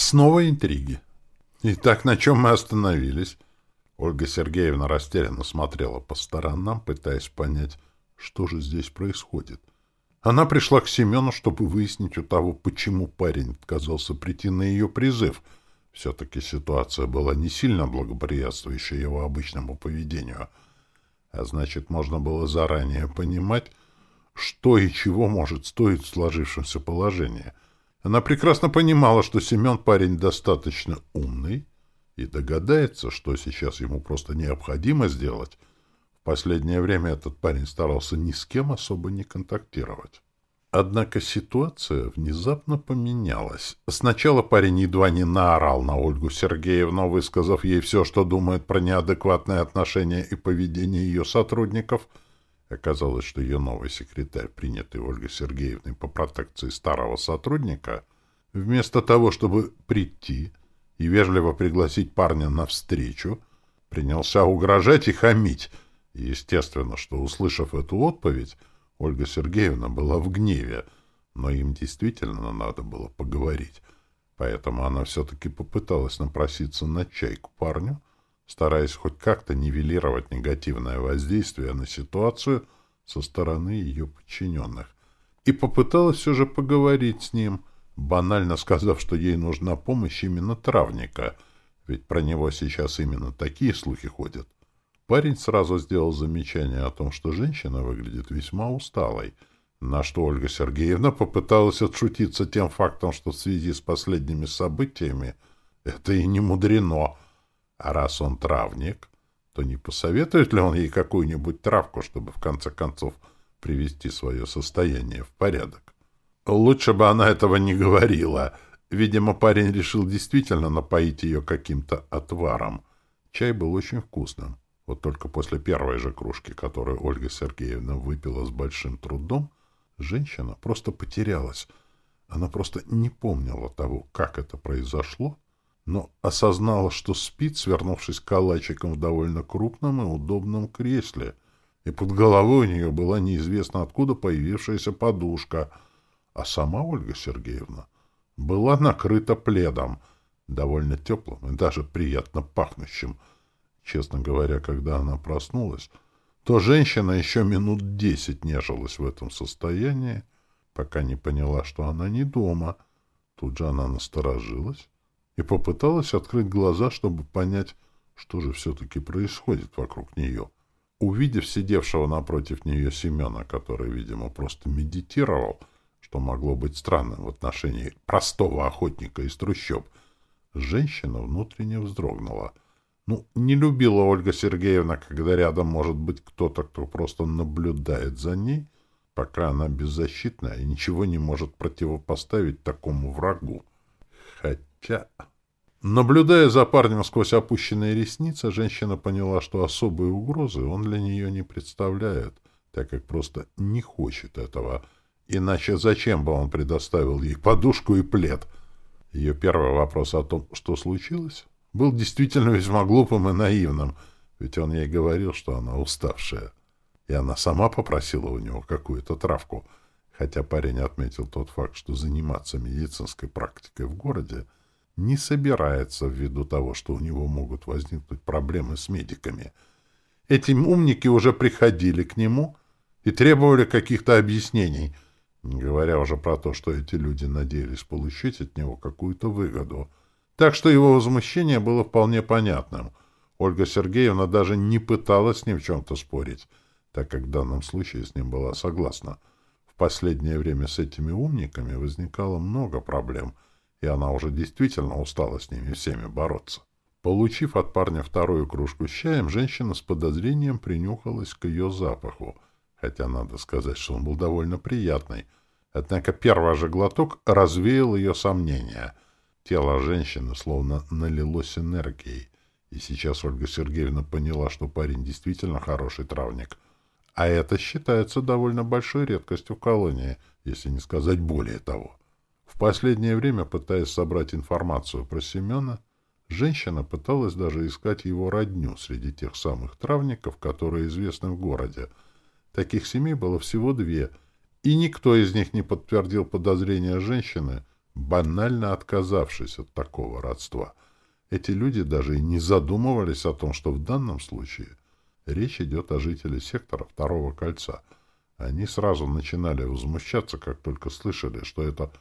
Снова интриги. Итак, на чем мы остановились? Ольга Сергеевна растерянно смотрела по сторонам, пытаясь понять, что же здесь происходит. Она пришла к Семену, чтобы выяснить у того, почему парень отказался прийти на ее призыв. Все-таки ситуация была не сильно благоприятствующая его обычному поведению. А значит, можно было заранее понимать, что и чего может стоить в сложившемся положении. Она прекрасно понимала, что Семен парень достаточно умный, и догадается, что сейчас ему просто необходимо сделать. В последнее время этот парень старался ни с кем особо не контактировать. Однако ситуация внезапно поменялась. Сначала парень едва не наорал на Ольгу Сергеевну, высказав ей все, что думает про неадекватное отношение и поведение ее сотрудников. Оказалось, что ее новый секретарь, принятый Ольгой Сергеевной по протекции старого сотрудника, вместо того, чтобы прийти и вежливо пригласить парня на встречу, принялся угрожать и хамить. естественно, что, услышав эту отповедь, Ольга Сергеевна была в гневе, но им действительно надо было поговорить. Поэтому она все-таки попыталась напроситься на чай к парню, стараясь хоть как-то нивелировать негативное воздействие на ситуацию со стороны ее подчиненных. И попыталась все же поговорить с ним — банально сказав, что ей нужна помощь именно травника, ведь про него сейчас именно такие слухи ходят. Парень сразу сделал замечание о том, что женщина выглядит весьма усталой, на что Ольга Сергеевна попыталась отшутиться тем фактом, что в связи с последними событиями это и не мудрено. А раз он травник, то не посоветует ли он ей какую-нибудь травку, чтобы в конце концов привести свое состояние в порядок? Лучше бы она этого не говорила. Видимо, парень решил действительно напоить ее каким-то отваром. Чай был очень вкусным. Вот только после первой же кружки, которую Ольга Сергеевна выпила с большим трудом, женщина просто потерялась. Она просто не помнила того, как это произошло, но осознала, что спит, свернувшись калачиком в довольно крупном и удобном кресле, и под головой у нее была неизвестно откуда появившаяся подушка — а сама Ольга Сергеевна была накрыта пледом, довольно теплым и даже приятно пахнущим. Честно говоря, когда она проснулась, то женщина еще минут десять нежилась в этом состоянии, пока не поняла, что она не дома. Тут же она насторожилась и попыталась открыть глаза, чтобы понять, что же все-таки происходит вокруг нее. Увидев сидевшего напротив нее Семена, который, видимо, просто медитировал, что могло быть странным в отношении простого охотника из трущоб, женщина внутренне вздрогнула. Ну, не любила Ольга Сергеевна, когда рядом может быть кто-то, кто просто наблюдает за ней, пока она беззащитная и ничего не может противопоставить такому врагу. Хотя... Наблюдая за парнем сквозь опущенные ресницы, женщина поняла, что особой угрозы он для нее не представляет, так как просто не хочет этого — Иначе зачем бы он предоставил ей подушку и плед? Ее первый вопрос о том, что случилось, был действительно весьма глупым и наивным, ведь он ей говорил, что она уставшая. И она сама попросила у него какую-то травку, хотя парень отметил тот факт, что заниматься медицинской практикой в городе не собирается ввиду того, что у него могут возникнуть проблемы с медиками. Эти умники уже приходили к нему и требовали каких-то объяснений — не говоря уже про то, что эти люди надеялись получить от него какую-то выгоду. Так что его возмущение было вполне понятным. Ольга Сергеевна даже не пыталась с ним в чем-то спорить, так как в данном случае с ним была согласна. В последнее время с этими умниками возникало много проблем, и она уже действительно устала с ними всеми бороться. Получив от парня вторую кружку с чаем, женщина с подозрением принюхалась к ее запаху — хотя надо сказать, что он был довольно приятный. Однако первый же глоток развеял ее сомнения. Тело женщины словно налилось энергией, и сейчас Ольга Сергеевна поняла, что парень действительно хороший травник. А это считается довольно большой редкостью в колонии, если не сказать более того. Последнее время, пытаясь собрать информацию про Семена, женщина пыталась даже искать его родню среди тех самых травников, которые известны в городе — Таких семей было всего две, и никто из них не подтвердил подозрения женщины, банально отказавшись от такого родства. Эти люди даже и не задумывались о том, что в данном случае речь идет о жителе сектора второго кольца. Они сразу начинали возмущаться, как только слышали, что это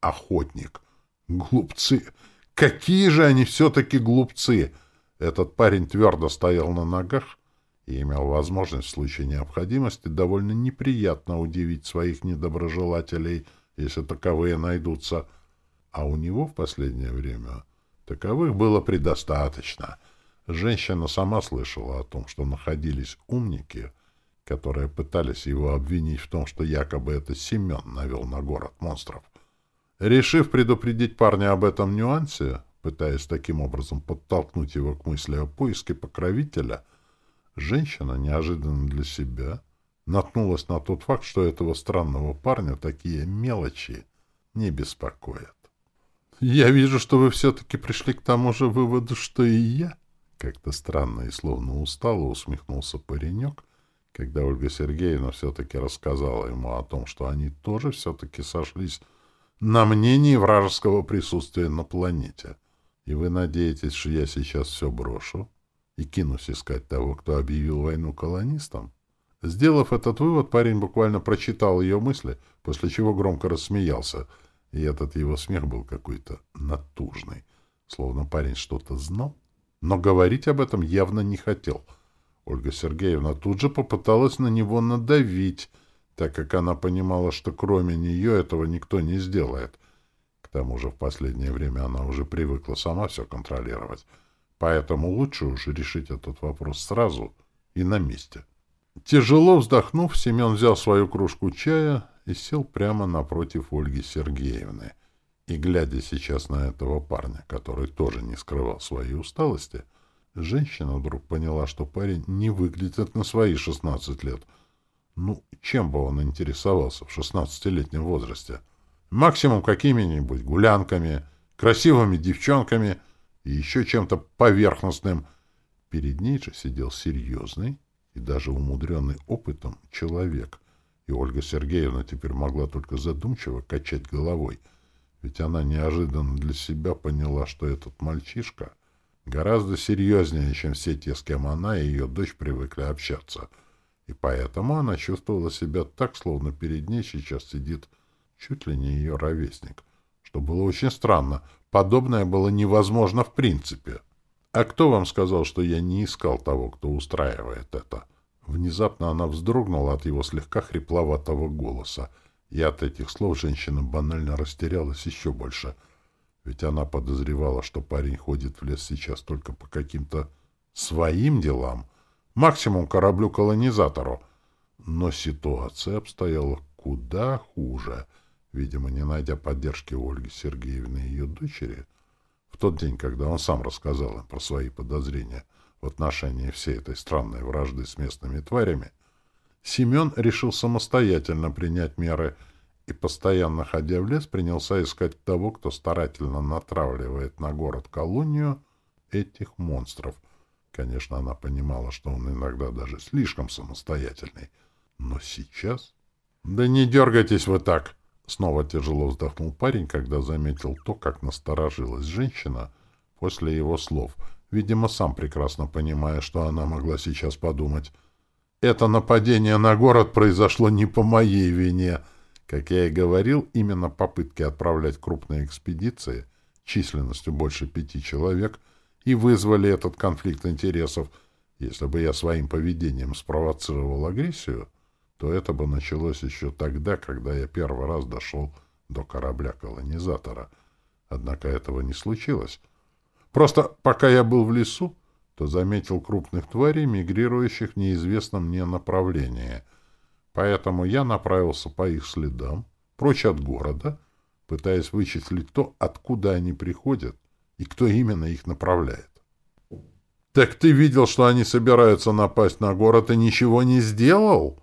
охотник. Глупцы! Какие же они все-таки глупцы! Этот парень твердо стоял на ногах и имел возможность в случае необходимости довольно неприятно удивить своих недоброжелателей, если таковые найдутся. А у него в последнее время таковых было предостаточно. Женщина сама слышала о том, что находились умники, которые пытались его обвинить в том, что якобы это Семен навел на город монстров. Решив предупредить парня об этом нюансе, пытаясь таким образом подтолкнуть его к мысли о поиске покровителя, женщина неожиданно для себя наткнулась на тот факт, что этого странного парня такие мелочи не беспокоят. «Я вижу, что вы все-таки пришли к тому же выводу, что и я», как-то странно и словно устало усмехнулся паренек, когда Ольга Сергеевна все-таки рассказала ему о том, что они тоже все-таки сошлись на мнении вражеского присутствия на планете. И вы надеетесь, что я сейчас все брошу и кинусь искать того, кто объявил войну колонистам? Сделав этот вывод, парень буквально прочитал ее мысли, после чего громко рассмеялся, и этот его смех был какой-то натужный, словно парень что-то знал, но говорить об этом явно не хотел. Ольга Сергеевна тут же попыталась на него надавить, так как она понимала, что кроме нее этого никто не сделает. К тому же в последнее время она уже привыкла сама все контролировать, поэтому лучше уже решить этот вопрос сразу и на месте. Тяжело вздохнув, Семен взял свою кружку чая и сел прямо напротив Ольги Сергеевны. И, глядя сейчас на этого парня, который тоже не скрывал своей усталости, женщина вдруг поняла, что парень не выглядит на свои шестнадцать лет — ну, чем бы он интересовался в шестнадцатилетнем возрасте? Максимум какими-нибудь гулянками, красивыми девчонками и еще чем-то поверхностным. Перед ней же сидел серьезный и даже умудренный опытом человек. И Ольга Сергеевна теперь могла только задумчиво качать головой, ведь она неожиданно для себя поняла, что этот мальчишка гораздо серьезнее, чем все те, с кем она и ее дочь привыкли общаться — и поэтому она чувствовала себя так, словно перед ней сейчас сидит чуть ли не ее ровесник, что было очень странно. Подобное было невозможно в принципе. «А кто вам сказал, что я не искал того, кто устраивает это?» Внезапно она вздрогнула от его слегка хрипловатого голоса, и от этих слов женщина банально растерялась еще больше, ведь она подозревала, что парень ходит в лес сейчас только по каким-то своим делам — максимум кораблю-колонизатору. Но ситуация обстояла куда хуже. Видимо, не найдя поддержки Ольги Сергеевны и ее дочери, в тот день, когда он сам рассказал им про свои подозрения в отношении всей этой странной вражды с местными тварями, Семен решил самостоятельно принять меры и, постоянно ходя в лес, принялся искать того, кто старательно натравливает на город-колонию этих монстров — Конечно, она понимала, что он иногда даже слишком самостоятельный. Но сейчас... «Да не дергайтесь вы так!» Снова тяжело вздохнул парень, когда заметил то, как насторожилась женщина после его слов, видимо, сам прекрасно понимая, что она могла сейчас подумать. «Это нападение на город произошло не по моей вине!» Как я и говорил, именно попытки отправлять крупные экспедиции численностью больше пяти человек и вызвали этот конфликт интересов. Если бы я своим поведением спровоцировал агрессию, то это бы началось еще тогда, когда я первый раз дошел до корабля-колонизатора. Однако этого не случилось. Просто пока я был в лесу, то заметил крупных тварей, мигрирующих в неизвестном мне направлении. Поэтому я направился по их следам, прочь от города, пытаясь вычислить то, откуда они приходят и кто именно их направляет. «Так ты видел, что они собираются напасть на город и ничего не сделал?»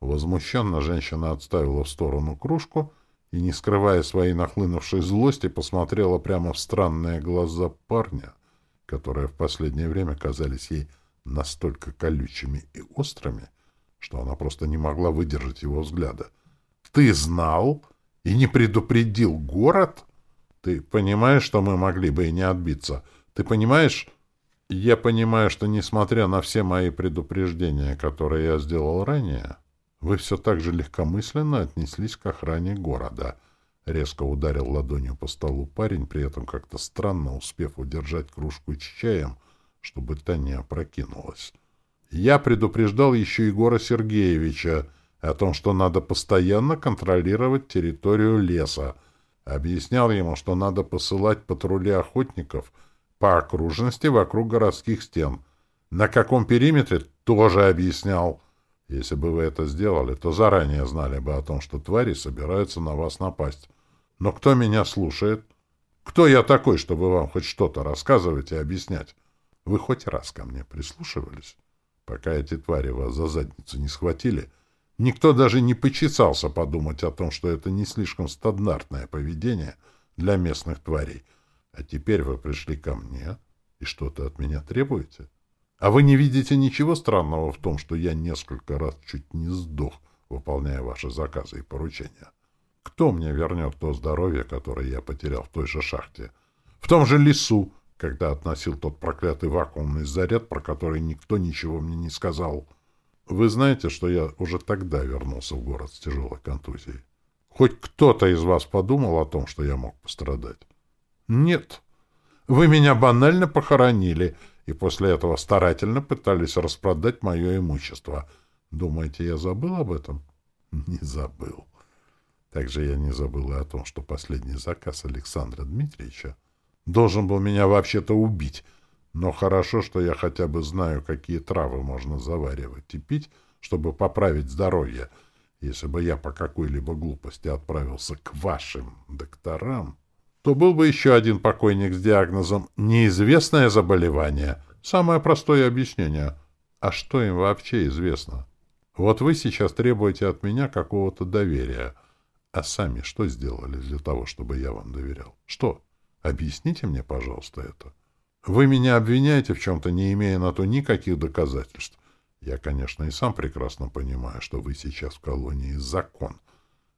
Возмущенно женщина отставила в сторону кружку и, не скрывая своей нахлынувшей злости, посмотрела прямо в странные глаза парня, которые в последнее время казались ей настолько колючими и острыми, что она просто не могла выдержать его взгляда. «Ты знал и не предупредил город?» Ты понимаешь, что мы могли бы и не отбиться? Ты понимаешь? Я понимаю, что, несмотря на все мои предупреждения, которые я сделал ранее, вы все так же легкомысленно отнеслись к охране города. Резко ударил ладонью по столу парень, при этом как-то странно успев удержать кружку с чаем, чтобы та не опрокинулась. Я предупреждал еще Егора Сергеевича о том, что надо постоянно контролировать территорию леса, Объяснял ему, что надо посылать патрули охотников по окружности вокруг городских стен. На каком периметре тоже объяснял. Если бы вы это сделали, то заранее знали бы о том, что твари собираются на вас напасть. Но кто меня слушает? Кто я такой, чтобы вам хоть что-то рассказывать и объяснять? Вы хоть раз ко мне прислушивались? Пока эти твари вас за задницу не схватили — Никто даже не почесался подумать о том, что это не слишком стандартное поведение для местных тварей. А теперь вы пришли ко мне и что-то от меня требуете? А вы не видите ничего странного в том, что я несколько раз чуть не сдох, выполняя ваши заказы и поручения? Кто мне вернет то здоровье, которое я потерял в той же шахте? В том же лесу, когда относил тот проклятый вакуумный заряд, про который никто ничего мне не сказал. Вы знаете, что я уже тогда вернулся в город с тяжелой контузией? Хоть кто-то из вас подумал о том, что я мог пострадать? Нет. Вы меня банально похоронили, и после этого старательно пытались распродать мое имущество. Думаете, я забыл об этом? Не забыл. Также я не забыл и о том, что последний заказ Александра Дмитриевича должен был меня вообще-то убить — но хорошо, что я хотя бы знаю, какие травы можно заваривать и пить, чтобы поправить здоровье. Если бы я по какой-либо глупости отправился к вашим докторам, то был бы еще один покойник с диагнозом «неизвестное заболевание». Самое простое объяснение. А что им вообще известно? Вот вы сейчас требуете от меня какого-то доверия. А сами что сделали для того, чтобы я вам доверял? Что? Объясните мне, пожалуйста, это. Вы меня обвиняете в чем-то, не имея на то никаких доказательств. Я, конечно, и сам прекрасно понимаю, что вы сейчас в колонии закон.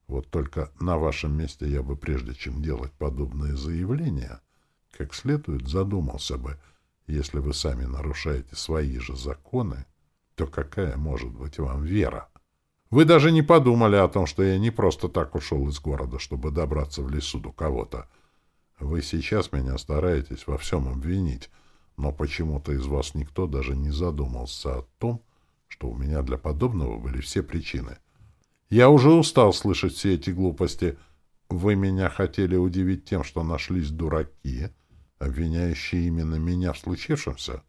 Вот только на вашем месте я бы, прежде чем делать подобные заявления, как следует задумался бы, если вы сами нарушаете свои же законы, то какая может быть вам вера? Вы даже не подумали о том, что я не просто так ушел из города, чтобы добраться в лесу до кого-то, вы сейчас меня стараетесь во всем обвинить, но почему-то из вас никто даже не задумался о том, что у меня для подобного были все причины. Я уже устал слышать все эти глупости. Вы меня хотели удивить тем, что нашлись дураки, обвиняющие именно меня в случившемся?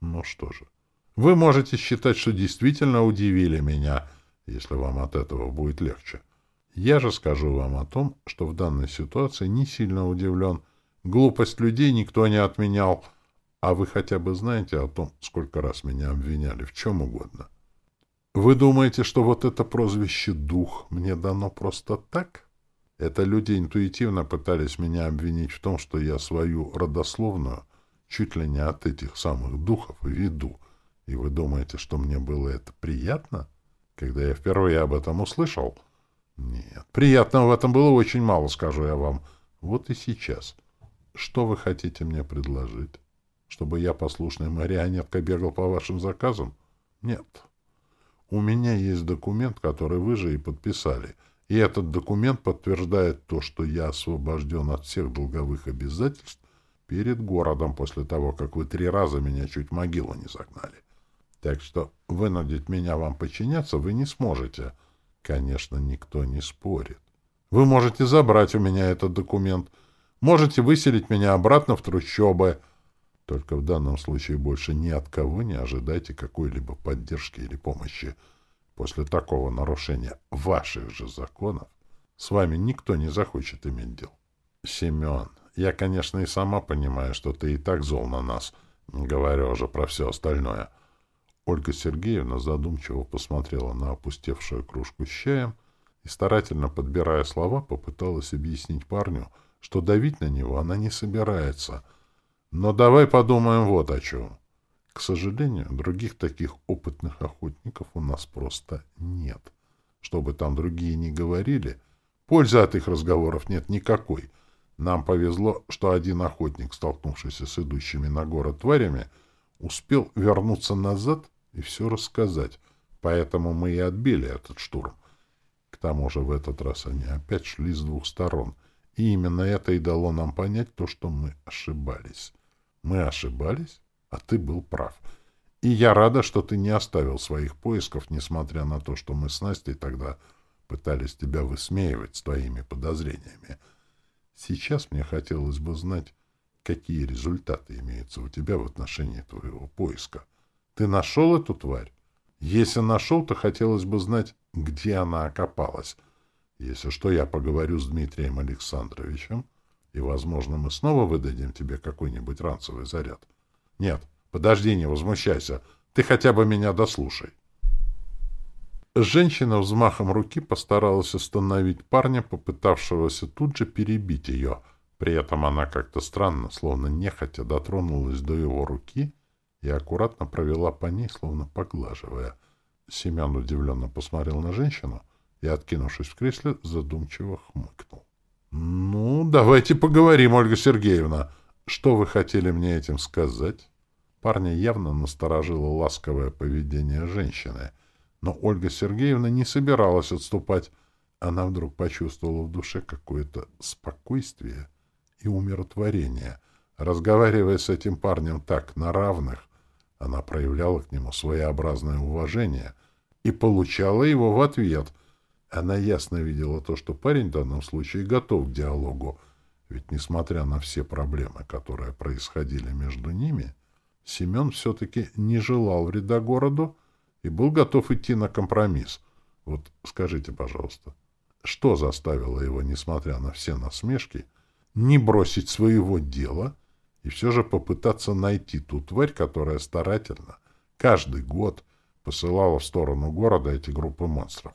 Ну что же, вы можете считать, что действительно удивили меня, если вам от этого будет легче. Я же скажу вам о том, что в данной ситуации не сильно удивлен. Глупость людей никто не отменял. А вы хотя бы знаете о том, сколько раз меня обвиняли в чем угодно? Вы думаете, что вот это прозвище «дух» мне дано просто так? Это люди интуитивно пытались меня обвинить в том, что я свою родословную чуть ли не от этих самых духов веду. И вы думаете, что мне было это приятно? Когда я впервые об этом услышал — нет, приятного в этом было очень мало, скажу я вам. Вот и сейчас. Что вы хотите мне предложить? Чтобы я, послушная марионетка, бегал по вашим заказам? Нет. У меня есть документ, который вы же и подписали. И этот документ подтверждает то, что я освобожден от всех долговых обязательств перед городом после того, как вы три раза меня чуть могилу не загнали. Так что вынудить меня вам подчиняться вы не сможете — Конечно, никто не спорит. Вы можете забрать у меня этот документ, можете выселить меня обратно в трущобы. Только в данном случае больше ни от кого не ожидайте какой-либо поддержки или помощи. После такого нарушения ваших же законов с вами никто не захочет иметь дел. Семен, я, конечно, и сама понимаю, что ты и так зол на нас, не говоря уже про все остальное. Ольга Сергеевна задумчиво посмотрела на опустевшую кружку с чаем и, старательно подбирая слова, попыталась объяснить парню, что давить на него она не собирается. Но давай подумаем вот о чем. К сожалению, других таких опытных охотников у нас просто нет. Что бы там другие ни говорили, пользы от их разговоров нет никакой. Нам повезло, что один охотник, столкнувшийся с идущими на город тварями, успел вернуться назад и все рассказать, поэтому мы и отбили этот штурм. К тому же в этот раз они опять шли с двух сторон, и именно это и дало нам понять то, что мы ошибались. Мы ошибались, а ты был прав. И я рада, что ты не оставил своих поисков, несмотря на то, что мы с Настей тогда пытались тебя высмеивать с твоими подозрениями. Сейчас мне хотелось бы знать, какие результаты имеются у тебя в отношении твоего поиска. Ты нашел эту тварь? Если нашел, то хотелось бы знать, где она окопалась. Если что, я поговорю с Дмитрием Александровичем, и, возможно, мы снова выдадим тебе какой-нибудь ранцевый заряд. Нет, подожди, не возмущайся. Ты хотя бы меня дослушай. Женщина взмахом руки постаралась остановить парня, попытавшегося тут же перебить ее — при этом она как-то странно, словно нехотя дотронулась до его руки и аккуратно провела по ней, словно поглаживая. Семен удивленно посмотрел на женщину и, откинувшись в кресле, задумчиво хмыкнул. — Ну, давайте поговорим, Ольга Сергеевна. Что вы хотели мне этим сказать? Парня явно насторожило ласковое поведение женщины, но Ольга Сергеевна не собиралась отступать. Она вдруг почувствовала в душе какое-то спокойствие — и умиротворения. Разговаривая с этим парнем так, на равных, она проявляла к нему своеобразное уважение и получала его в ответ. Она ясно видела то, что парень в данном случае готов к диалогу, ведь, несмотря на все проблемы, которые происходили между ними, Семен все-таки не желал вреда городу и был готов идти на компромисс. Вот скажите, пожалуйста, что заставило его, несмотря на все насмешки, не бросить своего дела и все же попытаться найти ту тварь, которая старательно каждый год посылала в сторону города эти группы монстров.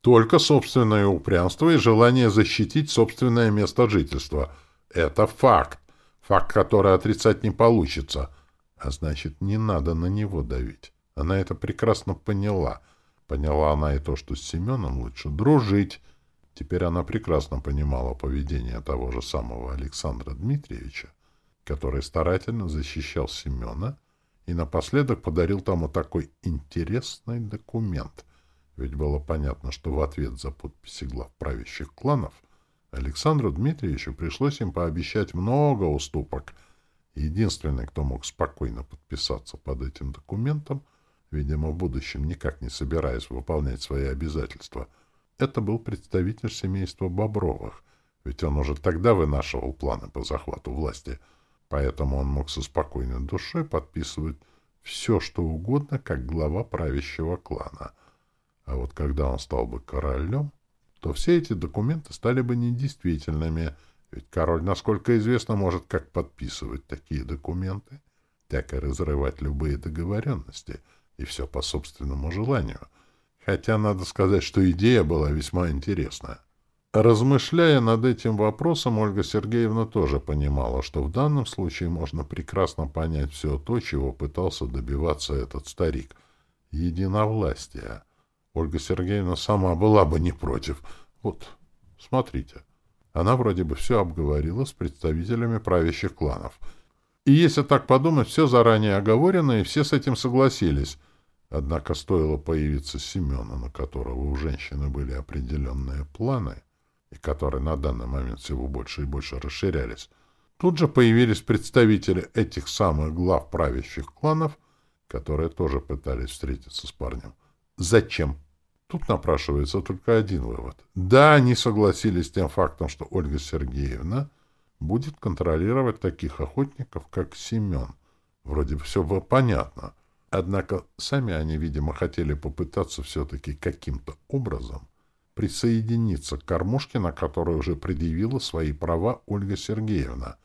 Только собственное упрямство и желание защитить собственное место жительства. Это факт. Факт, который отрицать не получится. А значит, не надо на него давить. Она это прекрасно поняла. Поняла она и то, что с Семеном лучше дружить, Теперь она прекрасно понимала поведение того же самого Александра Дмитриевича, который старательно защищал Семена и напоследок подарил тому такой интересный документ. Ведь было понятно, что в ответ за подписи глав правящих кланов Александру Дмитриевичу пришлось им пообещать много уступок. Единственный, кто мог спокойно подписаться под этим документом, видимо, в будущем никак не собираясь выполнять свои обязательства — это был представитель семейства Бобровых, ведь он уже тогда вынашивал планы по захвату власти, поэтому он мог со спокойной душой подписывать все, что угодно, как глава правящего клана. А вот когда он стал бы королем, то все эти документы стали бы недействительными, ведь король, насколько известно, может как подписывать такие документы, так и разрывать любые договоренности, и все по собственному желанию — хотя надо сказать, что идея была весьма интересная. Размышляя над этим вопросом, Ольга Сергеевна тоже понимала, что в данном случае можно прекрасно понять все то, чего пытался добиваться этот старик. Единовластие. Ольга Сергеевна сама была бы не против. Вот, смотрите. Она вроде бы все обговорила с представителями правящих кланов. И если так подумать, все заранее оговорено, и все с этим согласились — Однако стоило появиться Семена, на которого у женщины были определенные планы, и которые на данный момент всего больше и больше расширялись, тут же появились представители этих самых глав правящих кланов, которые тоже пытались встретиться с парнем. Зачем? Тут напрашивается только один вывод. Да, они согласились с тем фактом, что Ольга Сергеевна будет контролировать таких охотников, как Семен. Вроде бы все было понятно — Однако сами они, видимо, хотели попытаться все-таки каким-то образом присоединиться к кормушке, на которой уже предъявила свои права Ольга Сергеевна.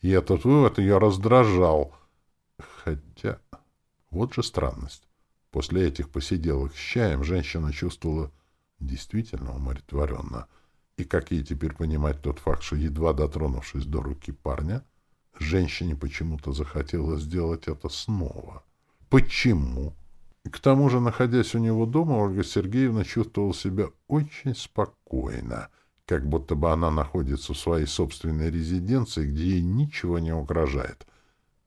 И этот вывод ее раздражал. Хотя... Вот же странность. После этих посиделок с чаем женщина чувствовала действительно умиротворенно. И как ей теперь понимать тот факт, что, едва дотронувшись до руки парня, женщине почему-то захотелось сделать это снова — Почему? К тому же, находясь у него дома, Ольга Сергеевна чувствовала себя очень спокойно, как будто бы она находится в своей собственной резиденции, где ей ничего не угрожает.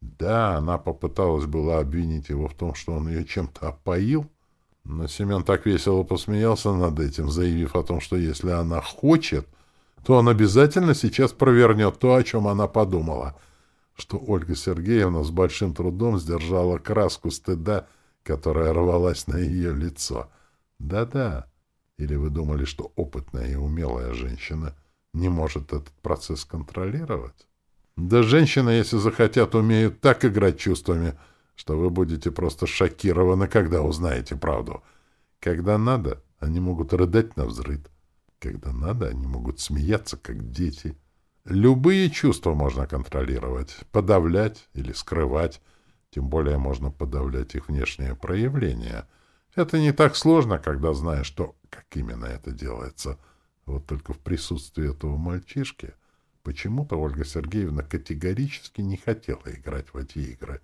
Да, она попыталась была обвинить его в том, что он ее чем-то опоил, но Семен так весело посмеялся над этим, заявив о том, что если она хочет, то он обязательно сейчас провернет то, о чем она подумала, что Ольга Сергеевна с большим трудом сдержала краску стыда, которая рвалась на ее лицо. Да-да, или вы думали, что опытная и умелая женщина не может этот процесс контролировать? Да женщины, если захотят, умеют так играть чувствами, что вы будете просто шокированы, когда узнаете правду. Когда надо, они могут рыдать на взрыд. Когда надо, они могут смеяться, как дети. Любые чувства можно контролировать, подавлять или скрывать. Тем более можно подавлять их внешнее проявление — это не так сложно, когда знаешь, что, как именно это делается. Вот только в присутствии этого мальчишки почему-то Ольга Сергеевна категорически не хотела играть в эти игры.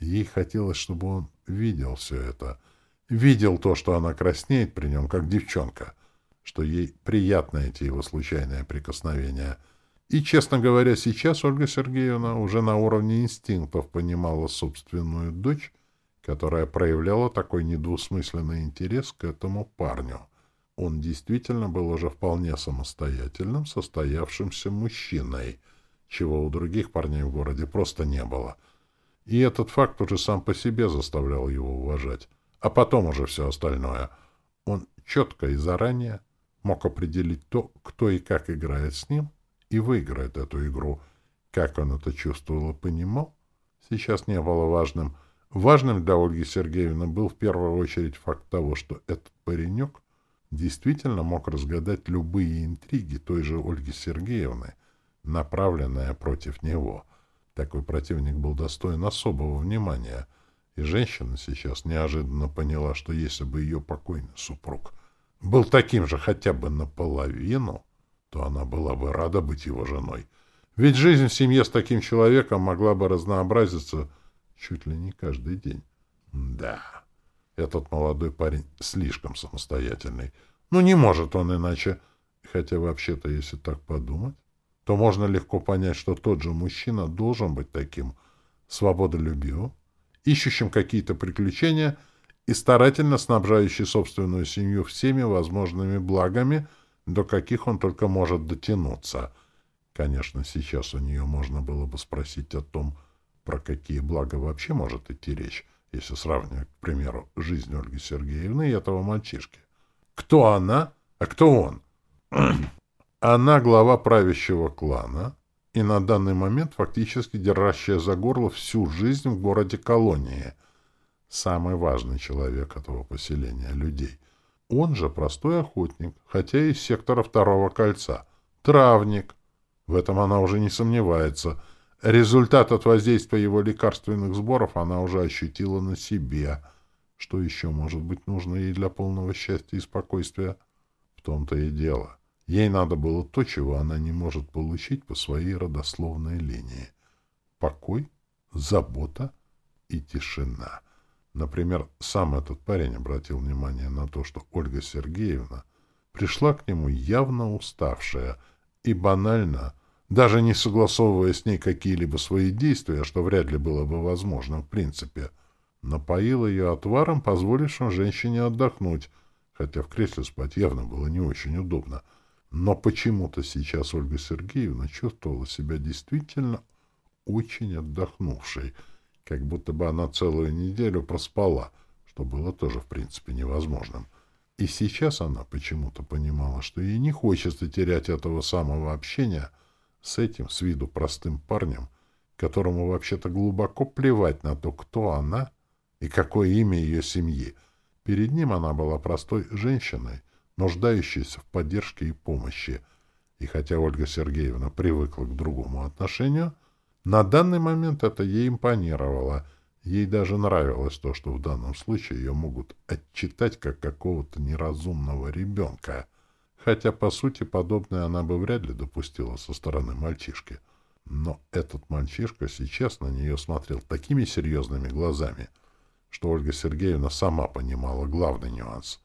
Ей хотелось, чтобы он видел все это. Видел то, что она краснеет при нем, как девчонка, что ей приятно эти его случайные прикосновения. И, честно говоря, сейчас Ольга Сергеевна уже на уровне инстинктов понимала собственную дочь которая проявляла такой недвусмысленный интерес к этому парню. Он действительно был уже вполне самостоятельным, состоявшимся мужчиной, чего у других парней в городе просто не было. И этот факт уже сам по себе заставлял его уважать. А потом уже все остальное. Он четко и заранее мог определить то, кто и как играет с ним, и выиграет эту игру. Как он это чувствовал и понимал, сейчас не было важным — Важным для Ольги Сергеевны был в первую очередь факт того, что этот паренек действительно мог разгадать любые интриги той же Ольги Сергеевны, направленные против него. Такой противник был достоин особого внимания, и женщина сейчас неожиданно поняла, что если бы ее покойный супруг был таким же хотя бы наполовину, то она была бы рада быть его женой. Ведь жизнь в семье с таким человеком могла бы разнообразиться чуть ли не каждый день. Да, этот молодой парень слишком самостоятельный. Ну, не может он иначе. Хотя вообще-то, если так подумать, то можно легко понять, что тот же мужчина должен быть таким свободолюбивым, ищущим какие-то приключения и старательно снабжающий собственную семью всеми возможными благами, до каких он только может дотянуться. Конечно, сейчас у нее можно было бы спросить о том, про какие блага вообще может идти речь, если сравнивать, к примеру, жизнь Ольги Сергеевны и этого мальчишки? Кто она, а кто он? она глава правящего клана и на данный момент фактически держащая за горло всю жизнь в городе колонии. Самый важный человек этого поселения людей. Он же простой охотник, хотя и из сектора второго кольца. Травник. В этом она уже не сомневается — Результат от воздействия его лекарственных сборов она уже ощутила на себе. Что еще может быть нужно ей для полного счастья и спокойствия? В том-то и дело. Ей надо было то, чего она не может получить по своей родословной линии. Покой, забота и тишина. Например, сам этот парень обратил внимание на то, что Ольга Сергеевна пришла к нему явно уставшая и банально даже не согласовывая с ней какие-либо свои действия, что вряд ли было бы возможно в принципе. Напоил ее отваром, позволившим женщине отдохнуть, хотя в кресле спать явно было не очень удобно. Но почему-то сейчас Ольга Сергеевна чувствовала себя действительно очень отдохнувшей, как будто бы она целую неделю проспала, что было тоже в принципе невозможным. И сейчас она почему-то понимала, что ей не хочется терять этого самого общения — с этим, с виду простым парнем, которому вообще-то глубоко плевать на то, кто она и какое имя ее семьи. Перед ним она была простой женщиной, нуждающейся в поддержке и помощи. И хотя Ольга Сергеевна привыкла к другому отношению, на данный момент это ей импонировало. Ей даже нравилось то, что в данном случае ее могут отчитать как какого-то неразумного ребенка — хотя, по сути, подобное она бы вряд ли допустила со стороны мальчишки. Но этот мальчишка сейчас на нее смотрел такими серьезными глазами, что Ольга Сергеевна сама понимала главный нюанс.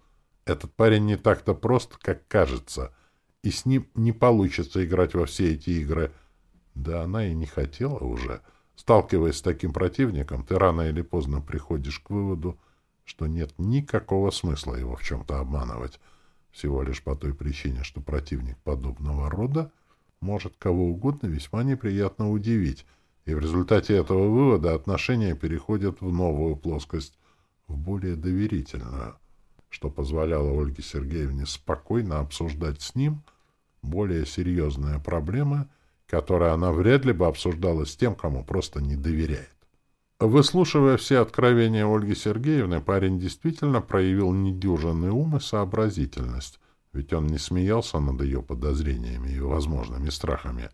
Этот парень не так-то прост, как кажется, и с ним не получится играть во все эти игры. Да она и не хотела уже. Сталкиваясь с таким противником, ты рано или поздно приходишь к выводу, что нет никакого смысла его в чем-то обманывать, всего лишь по той причине, что противник подобного рода может кого угодно весьма неприятно удивить, и в результате этого вывода отношения переходят в новую плоскость, в более доверительную, что позволяло Ольге Сергеевне спокойно обсуждать с ним более серьезные проблемы, которые она вряд ли бы обсуждала с тем, кому просто не доверяет. Выслушивая все откровения Ольги Сергеевны, парень действительно проявил недюжинный ум и сообразительность, ведь он не смеялся над ее подозрениями и возможными страхами.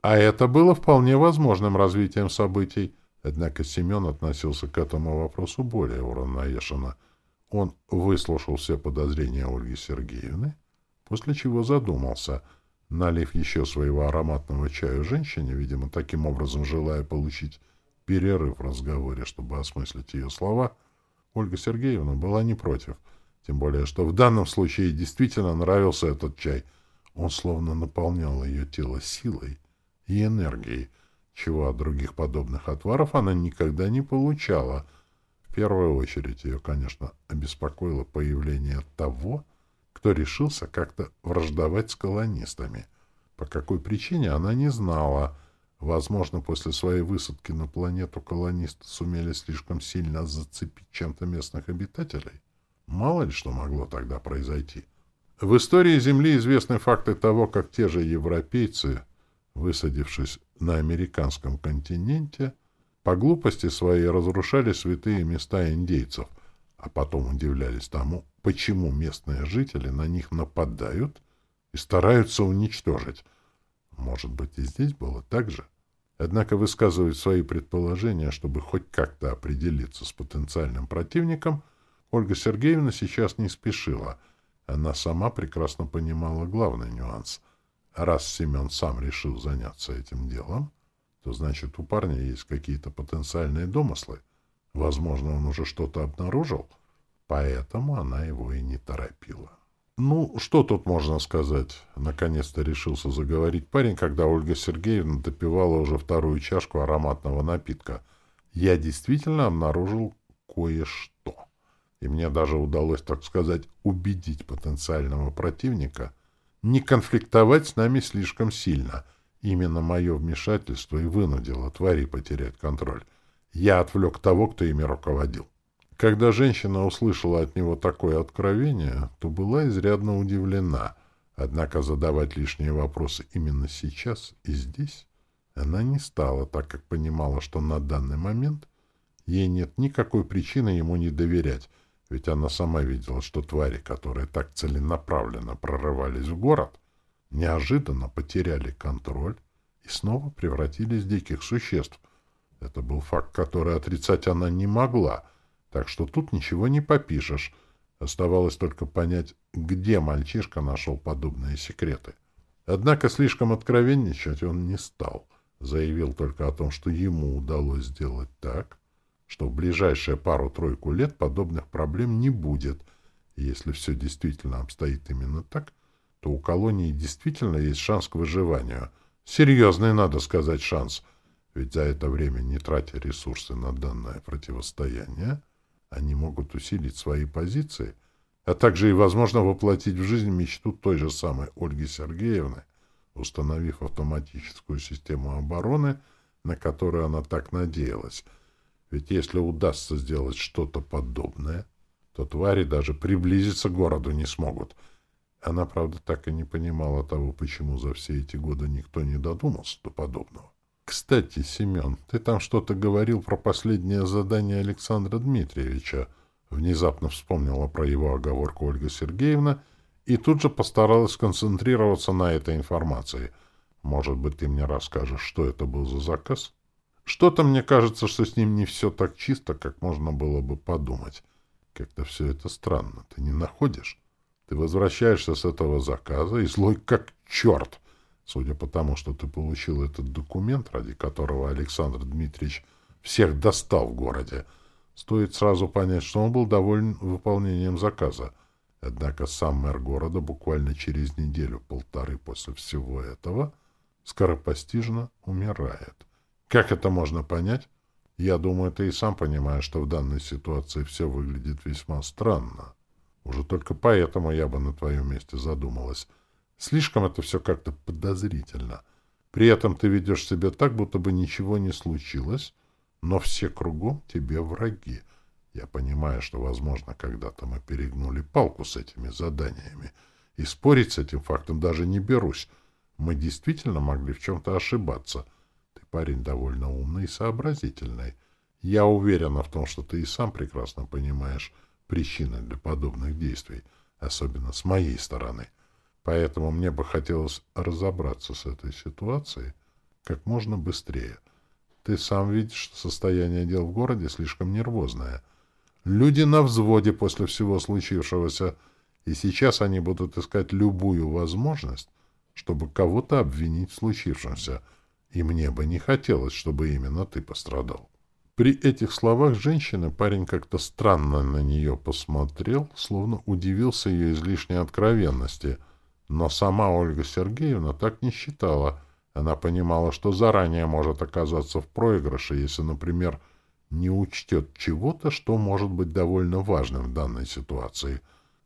А это было вполне возможным развитием событий, однако Семен относился к этому вопросу более уравновешенно. Он выслушал все подозрения Ольги Сергеевны, после чего задумался, налив еще своего ароматного чаю женщине, видимо, таким образом желая получить перерыв в разговоре, чтобы осмыслить ее слова, Ольга Сергеевна была не против. Тем более, что в данном случае действительно нравился этот чай. Он словно наполнял ее тело силой и энергией, чего от других подобных отваров она никогда не получала. В первую очередь ее, конечно, обеспокоило появление того, кто решился как-то враждовать с колонистами. По какой причине она не знала — Возможно, после своей высадки на планету колонисты сумели слишком сильно зацепить чем-то местных обитателей. Мало ли что могло тогда произойти. В истории Земли известны факты того, как те же европейцы, высадившись на американском континенте, по глупости своей разрушали святые места индейцев, а потом удивлялись тому, почему местные жители на них нападают и стараются уничтожить, может быть, и здесь было так же. Однако высказывать свои предположения, чтобы хоть как-то определиться с потенциальным противником, Ольга Сергеевна сейчас не спешила. Она сама прекрасно понимала главный нюанс. Раз Семен сам решил заняться этим делом, то значит у парня есть какие-то потенциальные домыслы. Возможно, он уже что-то обнаружил, поэтому она его и не торопила. «Ну, что тут можно сказать?» — наконец-то решился заговорить парень, когда Ольга Сергеевна допивала уже вторую чашку ароматного напитка. «Я действительно обнаружил кое-что. И мне даже удалось, так сказать, убедить потенциального противника не конфликтовать с нами слишком сильно. Именно мое вмешательство и вынудило твари потерять контроль. Я отвлек того, кто ими руководил». Когда женщина услышала от него такое откровение, то была изрядно удивлена. Однако задавать лишние вопросы именно сейчас и здесь она не стала, так как понимала, что на данный момент ей нет никакой причины ему не доверять, ведь она сама видела, что твари, которые так целенаправленно прорывались в город, неожиданно потеряли контроль и снова превратились в диких существ. Это был факт, который отрицать она не могла — так что тут ничего не попишешь. Оставалось только понять, где мальчишка нашел подобные секреты. Однако слишком откровенничать он не стал. Заявил только о том, что ему удалось сделать так, что в ближайшие пару-тройку лет подобных проблем не будет. Если все действительно обстоит именно так, то у колонии действительно есть шанс к выживанию. Серьезный, надо сказать, шанс. Ведь за это время, не тратя ресурсы на данное противостояние, они могут усилить свои позиции, а также и, возможно, воплотить в жизнь мечту той же самой Ольги Сергеевны, установив автоматическую систему обороны, на которую она так надеялась. Ведь если удастся сделать что-то подобное, то твари даже приблизиться к городу не смогут. Она, правда, так и не понимала того, почему за все эти годы никто не додумался до подобного. «Кстати, Семен, ты там что-то говорил про последнее задание Александра Дмитриевича». Внезапно вспомнила про его оговорку Ольга Сергеевна и тут же постаралась сконцентрироваться на этой информации. «Может быть, ты мне расскажешь, что это был за заказ?» «Что-то мне кажется, что с ним не все так чисто, как можно было бы подумать. Как-то все это странно. Ты не находишь? Ты возвращаешься с этого заказа и злой как черт!» Судя по тому, что ты получил этот документ, ради которого Александр Дмитриевич всех достал в городе, стоит сразу понять, что он был доволен выполнением заказа. Однако сам мэр города буквально через неделю-полторы после всего этого скоропостижно умирает. Как это можно понять? Я думаю, ты и сам понимаешь, что в данной ситуации все выглядит весьма странно. Уже только поэтому я бы на твоем месте задумалась. Слишком это все как-то подозрительно. При этом ты ведешь себя так, будто бы ничего не случилось, но все кругом тебе враги. Я понимаю, что, возможно, когда-то мы перегнули палку с этими заданиями, и спорить с этим фактом даже не берусь. Мы действительно могли в чем-то ошибаться. Ты парень довольно умный и сообразительный. Я уверена в том, что ты и сам прекрасно понимаешь причины для подобных действий, особенно с моей стороны. Поэтому мне бы хотелось разобраться с этой ситуацией как можно быстрее. Ты сам видишь, что состояние дел в городе слишком нервозное. Люди на взводе после всего случившегося, и сейчас они будут искать любую возможность, чтобы кого-то обвинить в случившемся, и мне бы не хотелось, чтобы именно ты пострадал. При этих словах женщины парень как-то странно на нее посмотрел, словно удивился ее излишней откровенности. Но сама Ольга Сергеевна так не считала. Она понимала, что заранее может оказаться в проигрыше, если, например, не учтет чего-то, что может быть довольно важным в данной ситуации.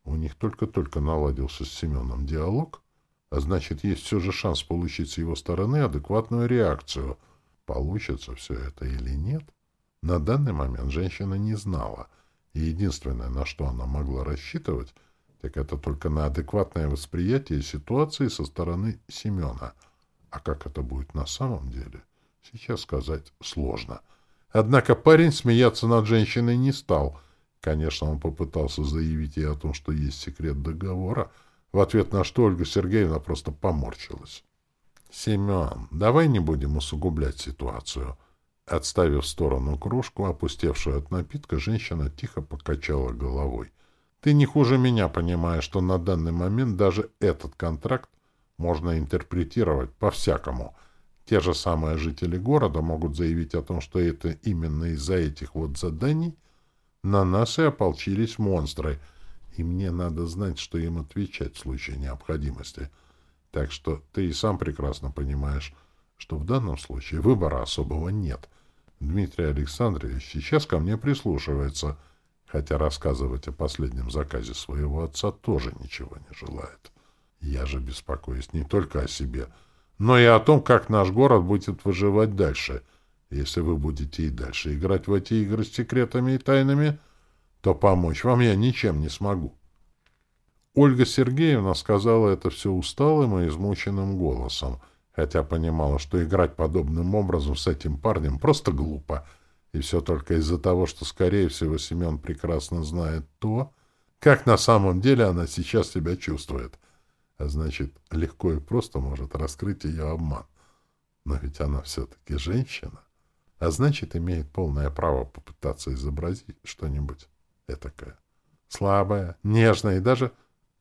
У них только-только наладился с Семеном диалог, а значит, есть все же шанс получить с его стороны адекватную реакцию. Получится все это или нет — на данный момент женщина не знала, и единственное, на что она могла рассчитывать, так это только на адекватное восприятие ситуации со стороны Семена. А как это будет на самом деле, сейчас сказать сложно. Однако парень смеяться над женщиной не стал. Конечно, он попытался заявить ей о том, что есть секрет договора, в ответ на что Ольга Сергеевна просто поморщилась. «Семен, давай не будем усугублять ситуацию». Отставив в сторону кружку, опустевшую от напитка, женщина тихо покачала головой. «Ты не хуже меня понимаешь, что на данный момент даже этот контракт можно интерпретировать по-всякому. Те же самые жители города могут заявить о том, что это именно из-за этих вот заданий на нас и ополчились монстры, и мне надо знать, что им отвечать в случае необходимости. Так что ты и сам прекрасно понимаешь, что в данном случае выбора особого нет. Дмитрий Александрович сейчас ко мне прислушивается, хотя рассказывать о последнем заказе своего отца тоже ничего не желает. Я же беспокоюсь не только о себе, но и о том, как наш город будет выживать дальше. Если вы будете и дальше играть в эти игры с секретами и тайнами, то помочь вам я ничем не смогу. Ольга Сергеевна сказала это все усталым и измученным голосом — хотя понимала, что играть подобным образом с этим парнем просто глупо, и все только из-за того, что, скорее всего, Семен прекрасно знает то, как на самом деле она сейчас себя чувствует, а значит, легко и просто может раскрыть ее обман. Но ведь она все-таки женщина, а значит, имеет полное право попытаться изобразить что-нибудь этакое. Слабое, нежное и даже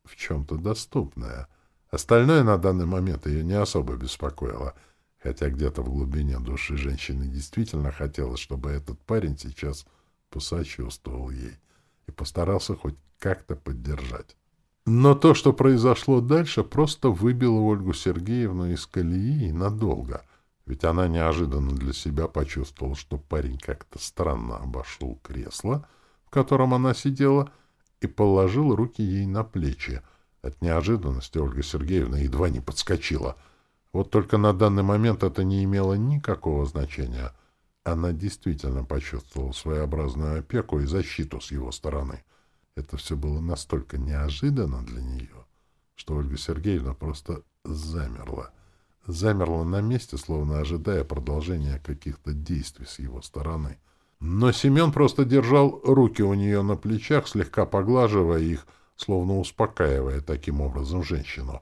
в чем-то доступное — Остальное на данный момент ее не особо беспокоило, хотя где-то в глубине души женщины действительно хотелось, чтобы этот парень сейчас посочувствовал ей и постарался хоть как-то поддержать. Но то, что произошло дальше, просто выбило Ольгу Сергеевну из колеи надолго, ведь она неожиданно для себя почувствовала, что парень как-то странно обошел кресло, в котором она сидела, и положил руки ей на плечи — от неожиданности Ольга Сергеевна едва не подскочила. Вот только на данный момент это не имело никакого значения. Она действительно почувствовала своеобразную опеку и защиту с его стороны. Это все было настолько неожиданно для нее, что Ольга Сергеевна просто замерла. Замерла на месте, словно ожидая продолжения каких-то действий с его стороны. Но Семен просто держал руки у нее на плечах, слегка поглаживая их, словно успокаивая таким образом женщину.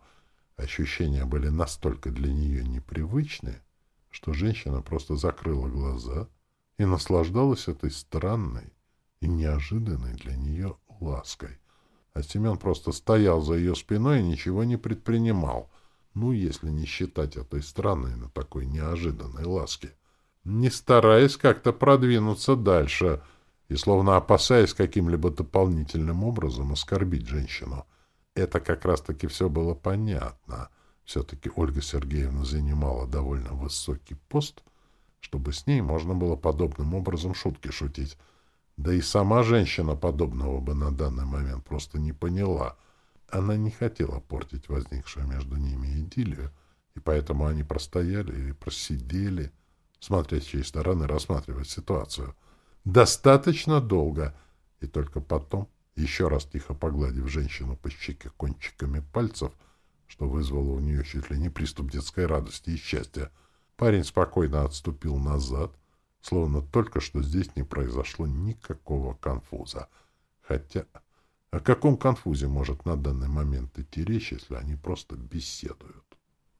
Ощущения были настолько для нее непривычны, что женщина просто закрыла глаза и наслаждалась этой странной и неожиданной для нее лаской. А Семен просто стоял за ее спиной и ничего не предпринимал, ну, если не считать этой странной, но такой неожиданной ласки. Не стараясь как-то продвинуться дальше — и словно опасаясь каким-либо дополнительным образом оскорбить женщину. Это как раз-таки все было понятно. Все-таки Ольга Сергеевна занимала довольно высокий пост, чтобы с ней можно было подобным образом шутки шутить. Да и сама женщина подобного бы на данный момент просто не поняла. Она не хотела портить возникшую между ними идиллию, и поэтому они простояли и просидели, смотря с чьей стороны рассматривать ситуацию. Достаточно долго, и только потом, еще раз тихо погладив женщину по щеке кончиками пальцев, что вызвало у нее чуть ли не приступ детской радости и счастья, парень спокойно отступил назад, словно только что здесь не произошло никакого конфуза. Хотя о каком конфузе может на данный момент идти речь, если они просто беседуют?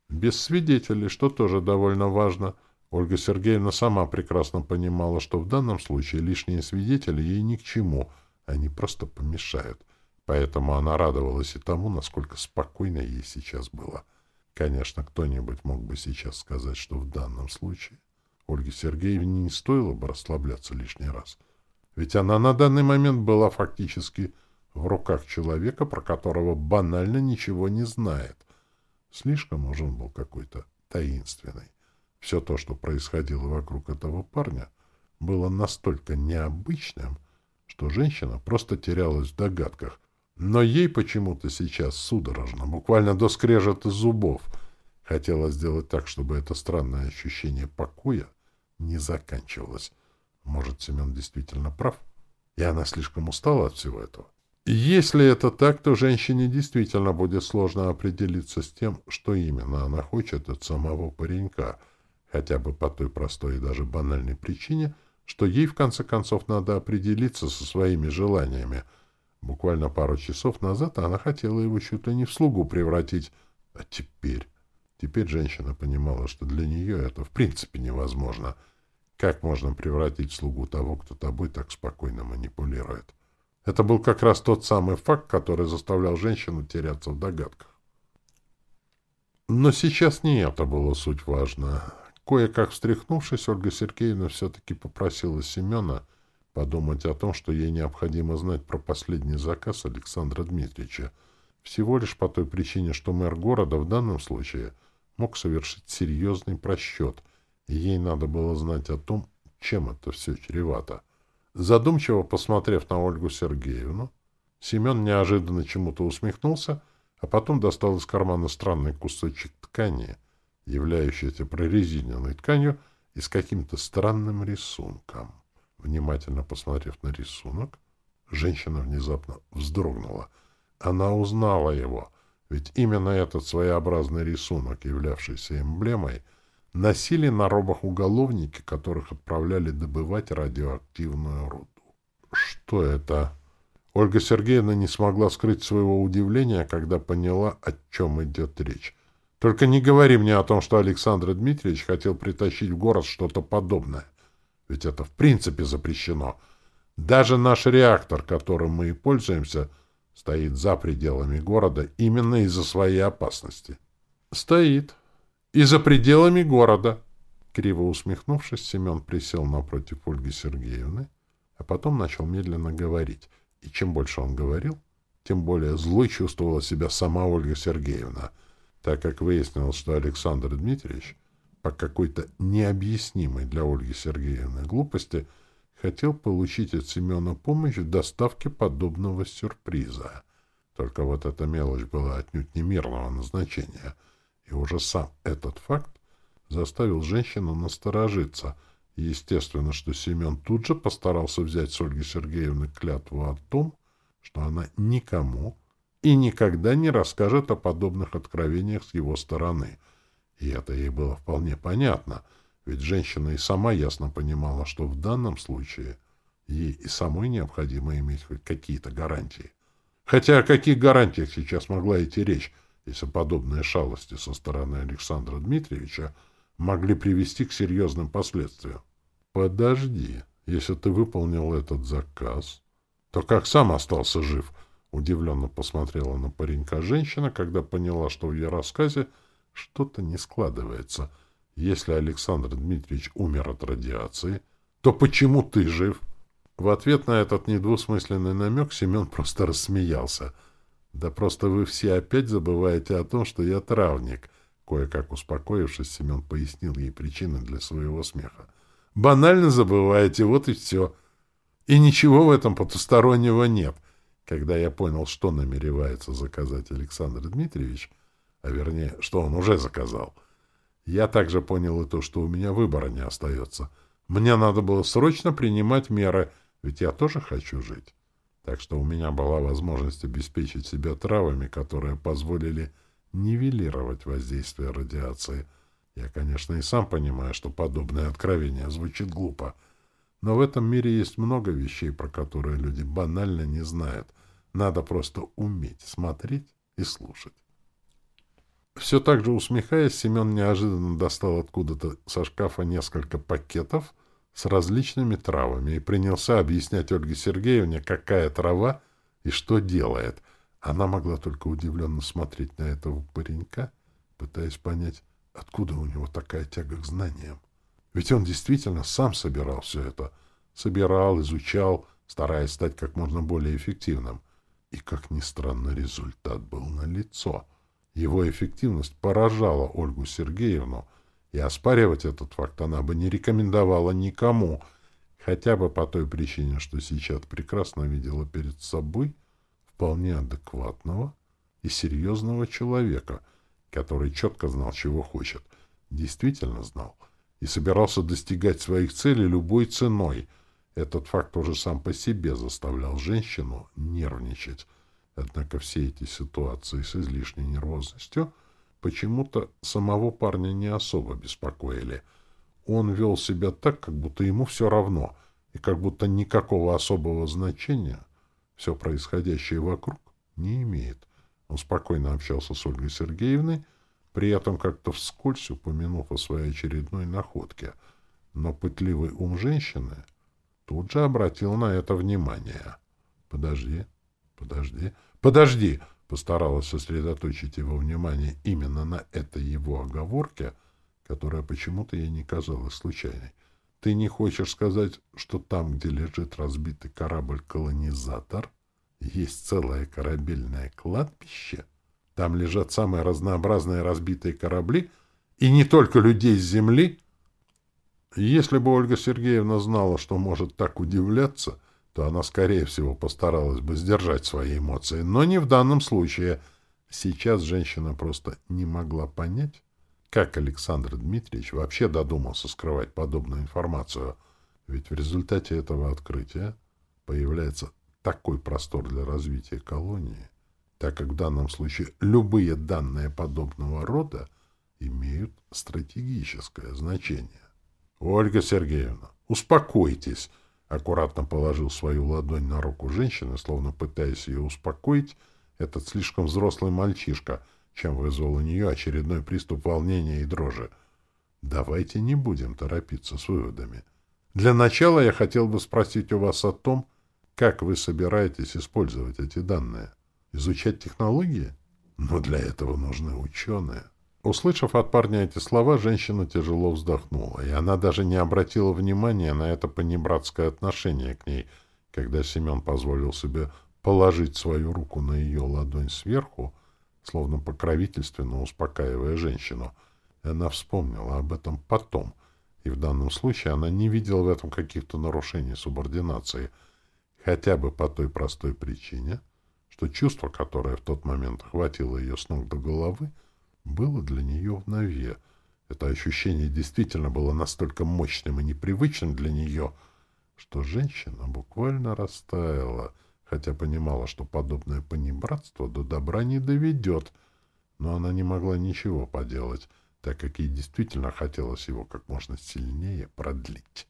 Без свидетелей, что тоже довольно важно. Ольга Сергеевна сама прекрасно понимала, что в данном случае лишние свидетели ей ни к чему, они просто помешают. Поэтому она радовалась и тому, насколько спокойно ей сейчас было. Конечно, кто-нибудь мог бы сейчас сказать, что в данном случае Ольге Сергеевне не стоило бы расслабляться лишний раз. Ведь она на данный момент была фактически в руках человека, про которого банально ничего не знает — Слишком уж он был какой-то таинственный. Все то, что происходило вокруг этого парня, было настолько необычным, что женщина просто терялась в догадках. Но ей почему-то сейчас судорожно, буквально до скрежета зубов, хотелось сделать так, чтобы это странное ощущение покоя не заканчивалось. Может, Семен действительно прав, и она слишком устала от всего этого? Если это так, то женщине действительно будет сложно определиться с тем, что именно она хочет от самого паренька, хотя бы по той простой и даже банальной причине, что ей в конце концов надо определиться со своими желаниями. Буквально пару часов назад она хотела его чуть ли не в слугу превратить, а теперь... Теперь женщина понимала, что для нее это в принципе невозможно. Как можно превратить слугу того, кто тобой так спокойно манипулирует? Это был как раз тот самый факт, который заставлял женщину теряться в догадках. Но сейчас не это было суть важно. Кое-как встряхнувшись, Ольга Сергеевна все-таки попросила Семена подумать о том, что ей необходимо знать про последний заказ Александра Дмитриевича, всего лишь по той причине, что мэр города в данном случае мог совершить серьезный просчет, и ей надо было знать о том, чем это все чревато. Задумчиво посмотрев на Ольгу Сергеевну, Семен неожиданно чему-то усмехнулся, а потом достал из кармана странный кусочек ткани, являющийся прорезиненной тканью и с каким-то странным рисунком. Внимательно посмотрев на рисунок, женщина внезапно вздрогнула. Она узнала его, ведь именно этот своеобразный рисунок, являвшийся эмблемой, — носили на робах уголовники, которых отправляли добывать радиоактивную руду. Что это? Ольга Сергеевна не смогла скрыть своего удивления, когда поняла, о чем идет речь. Только не говори мне о том, что Александр Дмитриевич хотел притащить в город что-то подобное. Ведь это в принципе запрещено. Даже наш реактор, которым мы и пользуемся, стоит за пределами города именно из-за своей опасности. Стоит, и за пределами города. Криво усмехнувшись, Семен присел напротив Ольги Сергеевны, а потом начал медленно говорить. И чем больше он говорил, тем более злой чувствовала себя сама Ольга Сергеевна, так как выяснилось, что Александр Дмитриевич по какой-то необъяснимой для Ольги Сергеевны глупости хотел получить от Семена помощь в доставке подобного сюрприза. Только вот эта мелочь была отнюдь не мирного назначения — и уже сам этот факт заставил женщину насторожиться. естественно, что Семен тут же постарался взять с Ольги Сергеевны клятву о том, что она никому и никогда не расскажет о подобных откровениях с его стороны. И это ей было вполне понятно, ведь женщина и сама ясно понимала, что в данном случае ей и самой необходимо иметь хоть какие-то гарантии. Хотя о каких гарантиях сейчас могла идти речь? если подобные шалости со стороны Александра Дмитриевича могли привести к серьезным последствиям. «Подожди, если ты выполнил этот заказ, то как сам остался жив?» Удивленно посмотрела на паренька женщина, когда поняла, что в ее рассказе что-то не складывается. Если Александр Дмитриевич умер от радиации, то почему ты жив? В ответ на этот недвусмысленный намек Семен просто рассмеялся. «Да просто вы все опять забываете о том, что я травник», Кое-как успокоившись, Семен пояснил ей причины для своего смеха. «Банально забываете, вот и все. И ничего в этом потустороннего нет». Когда я понял, что намеревается заказать Александр Дмитриевич, а вернее, что он уже заказал, я также понял и то, что у меня выбора не остается. Мне надо было срочно принимать меры, ведь я тоже хочу жить. Так что у меня была возможность обеспечить себя травами, которые позволили нивелировать воздействие радиации. Я, конечно, и сам понимаю, что подобное откровение звучит глупо, но в этом мире есть много вещей, про которые люди банально не знают. Надо просто уметь смотреть и слушать. Все так же усмехаясь, Семен неожиданно достал откуда-то со шкафа несколько пакетов с различными травами и принялся объяснять Ольге Сергеевне, какая трава и что делает — она могла только удивленно смотреть на этого паренька, пытаясь понять, откуда у него такая тяга к знаниям. Ведь он действительно сам собирал все это. Собирал, изучал, стараясь стать как можно более эффективным. И, как ни странно, результат был налицо. Его эффективность поражала Ольгу Сергеевну, и оспаривать этот факт она бы не рекомендовала никому, хотя бы по той причине, что сейчас прекрасно видела перед собой вполне адекватного и серьезного человека, который четко знал, чего хочет, действительно знал, и собирался достигать своих целей любой ценой. Этот факт уже сам по себе заставлял женщину нервничать. Однако все эти ситуации с излишней нервозностью почему-то самого парня не особо беспокоили. Он вел себя так, как будто ему все равно, и как будто никакого особого значения все происходящее вокруг не имеет. Он спокойно общался с Ольгой Сергеевной, при этом как-то вскользь упомянув о своей очередной находке. Но пытливый ум женщины тут же обратил на это внимание. «Подожди, подожди, подожди!» постаралась сосредоточить его внимание именно на этой его оговорке, которая почему-то ей не казалась случайной. Ты не хочешь сказать, что там, где лежит разбитый корабль-колонизатор, есть целое корабельное кладбище? Там лежат самые разнообразные разбитые корабли, и не только людей с земли? Если бы Ольга Сергеевна знала, что может так удивляться, то она, скорее всего, постаралась бы сдержать свои эмоции. Но не в данном случае. Сейчас женщина просто не могла понять, как Александр Дмитриевич вообще додумался скрывать подобную информацию? Ведь в результате этого открытия появляется такой простор для развития колонии, так как в данном случае любые данные подобного рода имеют стратегическое значение. «Ольга Сергеевна, успокойтесь!» Аккуратно положил свою ладонь на руку женщины, словно пытаясь ее успокоить, этот слишком взрослый мальчишка — чем вызвал у нее очередной приступ волнения и дрожи. Давайте не будем торопиться с выводами. Для начала я хотел бы спросить у вас о том, как вы собираетесь использовать эти данные. Изучать технологии? Но для этого нужны ученые. Услышав от парня эти слова, женщина тяжело вздохнула, и она даже не обратила внимания на это понебратское отношение к ней, когда Семен позволил себе положить свою руку на ее ладонь сверху, словно покровительственно успокаивая женщину. Она вспомнила об этом потом, и в данном случае она не видела в этом каких-то нарушений субординации, хотя бы по той простой причине, что чувство, которое в тот момент охватило ее с ног до головы, было для нее в. Это ощущение действительно было настолько мощным и непривычным для нее, что женщина буквально растаяла — хотя понимала, что подобное понебратство до добра не доведет, но она не могла ничего поделать, так как ей действительно хотелось его как можно сильнее продлить.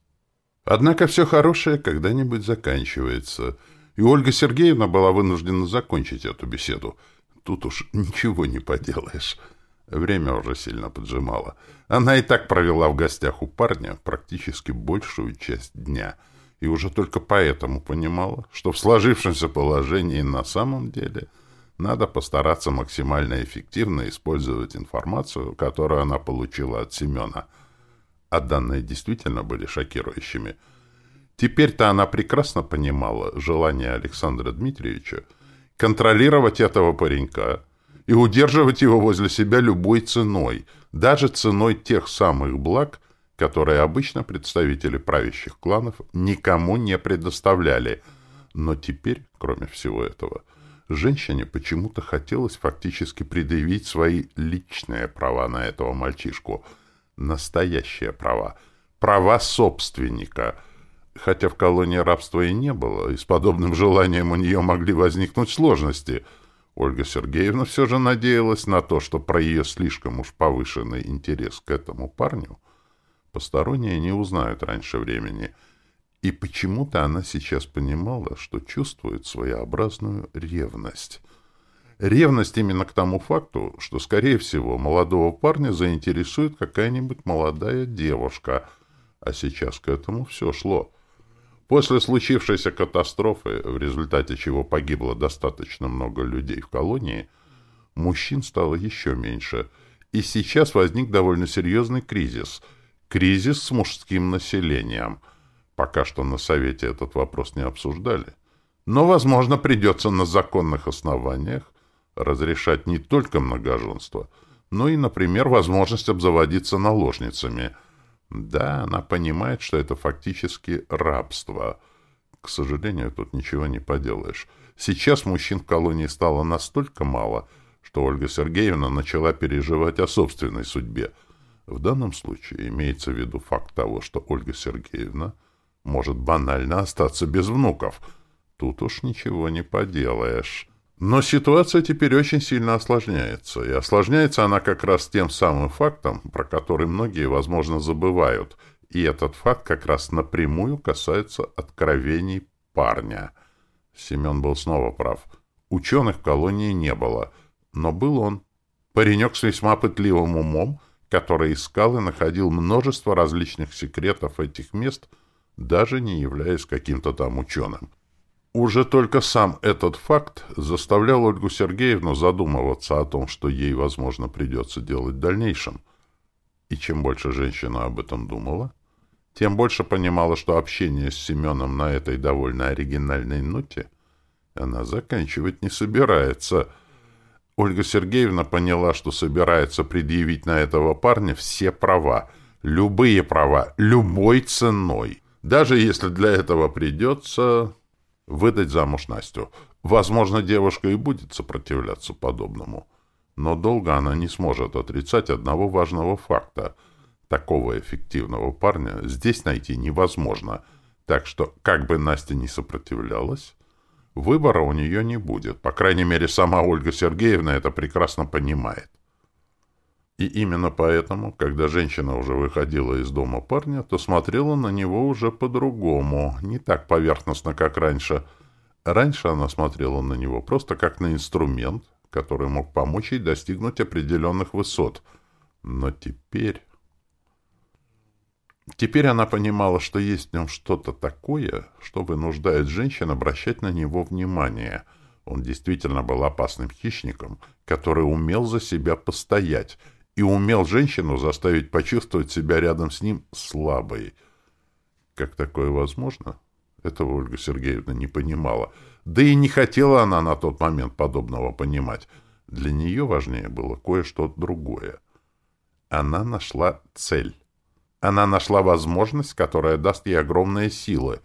Однако все хорошее когда-нибудь заканчивается, и Ольга Сергеевна была вынуждена закончить эту беседу. Тут уж ничего не поделаешь. Время уже сильно поджимало. Она и так провела в гостях у парня практически большую часть дня — и уже только поэтому понимала, что в сложившемся положении на самом деле надо постараться максимально эффективно использовать информацию, которую она получила от Семена. А данные действительно были шокирующими. Теперь-то она прекрасно понимала желание Александра Дмитриевича контролировать этого паренька и удерживать его возле себя любой ценой, даже ценой тех самых благ, которые обычно представители правящих кланов никому не предоставляли. Но теперь, кроме всего этого, женщине почему-то хотелось фактически предъявить свои личные права на этого мальчишку. Настоящие права. Права собственника. Хотя в колонии рабства и не было, и с подобным желанием у нее могли возникнуть сложности. Ольга Сергеевна все же надеялась на то, что про ее слишком уж повышенный интерес к этому парню — Посторонние не узнают раньше времени. И почему-то она сейчас понимала, что чувствует своеобразную ревность. Ревность именно к тому факту, что, скорее всего, молодого парня заинтересует какая-нибудь молодая девушка. А сейчас к этому все шло. После случившейся катастрофы, в результате чего погибло достаточно много людей в колонии, мужчин стало еще меньше. И сейчас возник довольно серьезный кризис — Кризис с мужским населением. Пока что на Совете этот вопрос не обсуждали. Но, возможно, придется на законных основаниях разрешать не только многоженство, но и, например, возможность обзаводиться наложницами. Да, она понимает, что это фактически рабство. К сожалению, тут ничего не поделаешь. Сейчас мужчин в колонии стало настолько мало, что Ольга Сергеевна начала переживать о собственной судьбе — в данном случае имеется в виду факт того, что Ольга Сергеевна может банально остаться без внуков. Тут уж ничего не поделаешь. Но ситуация теперь очень сильно осложняется. И осложняется она как раз тем самым фактом, про который многие, возможно, забывают. И этот факт как раз напрямую касается откровений парня. Семен был снова прав. Ученых в колонии не было. Но был он. Паренек с весьма пытливым умом — который искал и находил множество различных секретов этих мест, даже не являясь каким-то там ученым. Уже только сам этот факт заставлял Ольгу Сергеевну задумываться о том, что ей, возможно, придется делать в дальнейшем. И чем больше женщина об этом думала, тем больше понимала, что общение с Семеном на этой довольно оригинальной ноте она заканчивать не собирается — Ольга Сергеевна поняла, что собирается предъявить на этого парня все права, любые права, любой ценой. Даже если для этого придется выдать замуж Настю. Возможно, девушка и будет сопротивляться подобному. Но долго она не сможет отрицать одного важного факта. Такого эффективного парня здесь найти невозможно. Так что, как бы Настя не сопротивлялась, Выбора у нее не будет. По крайней мере, сама Ольга Сергеевна это прекрасно понимает. И именно поэтому, когда женщина уже выходила из дома парня, то смотрела на него уже по-другому, не так поверхностно, как раньше. Раньше она смотрела на него просто как на инструмент, который мог помочь ей достигнуть определенных высот. Но теперь... Теперь она понимала, что есть в нем что-то такое, что вынуждает женщин обращать на него внимание. Он действительно был опасным хищником, который умел за себя постоять и умел женщину заставить почувствовать себя рядом с ним слабой. Как такое возможно? Этого Ольга Сергеевна не понимала. Да и не хотела она на тот момент подобного понимать. Для нее важнее было кое-что другое. Она нашла цель. Она нашла возможность, которая даст ей огромные силы.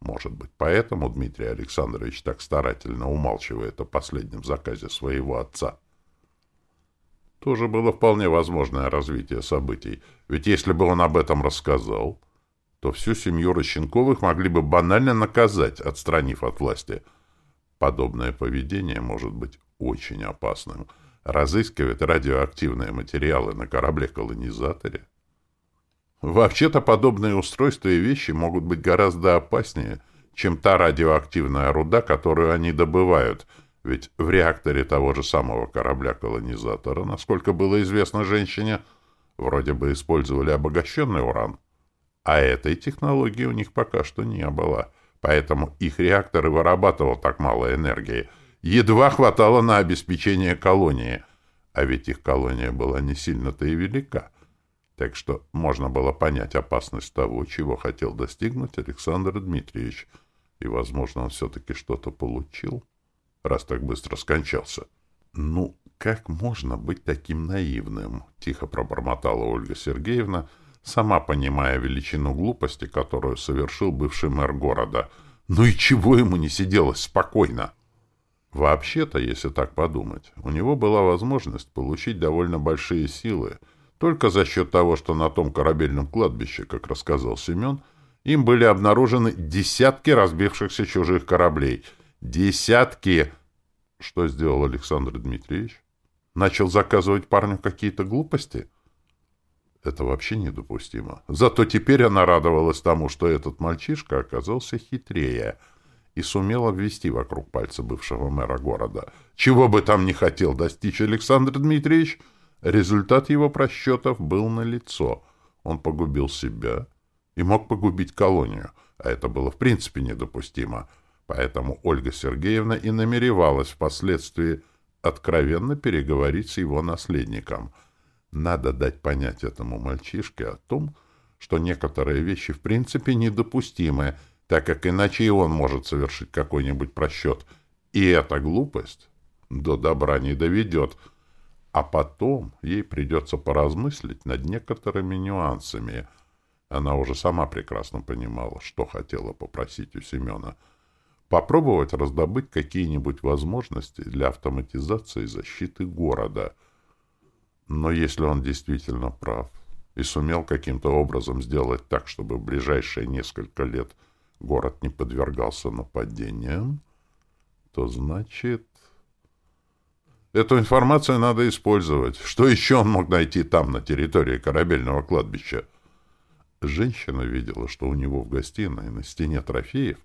Может быть, поэтому Дмитрий Александрович так старательно умалчивает о последнем заказе своего отца. Тоже было вполне возможное развитие событий. Ведь если бы он об этом рассказал, то всю семью Рощенковых могли бы банально наказать, отстранив от власти. Подобное поведение может быть очень опасным. Разыскивать радиоактивные материалы на корабле-колонизаторе Вообще-то подобные устройства и вещи могут быть гораздо опаснее, чем та радиоактивная руда, которую они добывают, ведь в реакторе того же самого корабля-колонизатора, насколько было известно женщине, вроде бы использовали обогащенный уран. А этой технологии у них пока что не было, поэтому их реактор и вырабатывал так мало энергии. Едва хватало на обеспечение колонии, а ведь их колония была не сильно-то и велика — Так что можно было понять опасность того, чего хотел достигнуть Александр Дмитриевич, и, возможно, он все-таки что-то получил, раз так быстро скончался. «Ну, как можно быть таким наивным?» — тихо пробормотала Ольга Сергеевна, сама понимая величину глупости, которую совершил бывший мэр города. «Ну и чего ему не сиделось спокойно?» Вообще-то, если так подумать, у него была возможность получить довольно большие силы, только за счет того, что на том корабельном кладбище, как рассказал Семен, им были обнаружены десятки разбившихся чужих кораблей. Десятки! Что сделал Александр Дмитриевич? Начал заказывать парню какие-то глупости? Это вообще недопустимо. Зато теперь она радовалась тому, что этот мальчишка оказался хитрее — и сумел обвести вокруг пальца бывшего мэра города. Чего бы там ни хотел достичь Александр Дмитриевич, результат его просчетов был налицо. Он погубил себя и мог погубить колонию, а это было в принципе недопустимо. Поэтому Ольга Сергеевна и намеревалась впоследствии откровенно переговорить с его наследником. Надо дать понять этому мальчишке о том, что некоторые вещи в принципе недопустимы, так как иначе и он может совершить какой-нибудь просчет. И эта глупость до добра не доведет. А потом ей придется поразмыслить над некоторыми нюансами. Она уже сама прекрасно понимала, что хотела попросить у Семена. Попробовать раздобыть какие-нибудь возможности для автоматизации защиты города. Но если он действительно прав и сумел каким-то образом сделать так, чтобы в ближайшие несколько лет – город не подвергался нападениям, то значит... Эту информацию надо использовать. Что еще он мог найти там, на территории корабельного кладбища? Женщина видела, что у него в гостиной на стене трофеев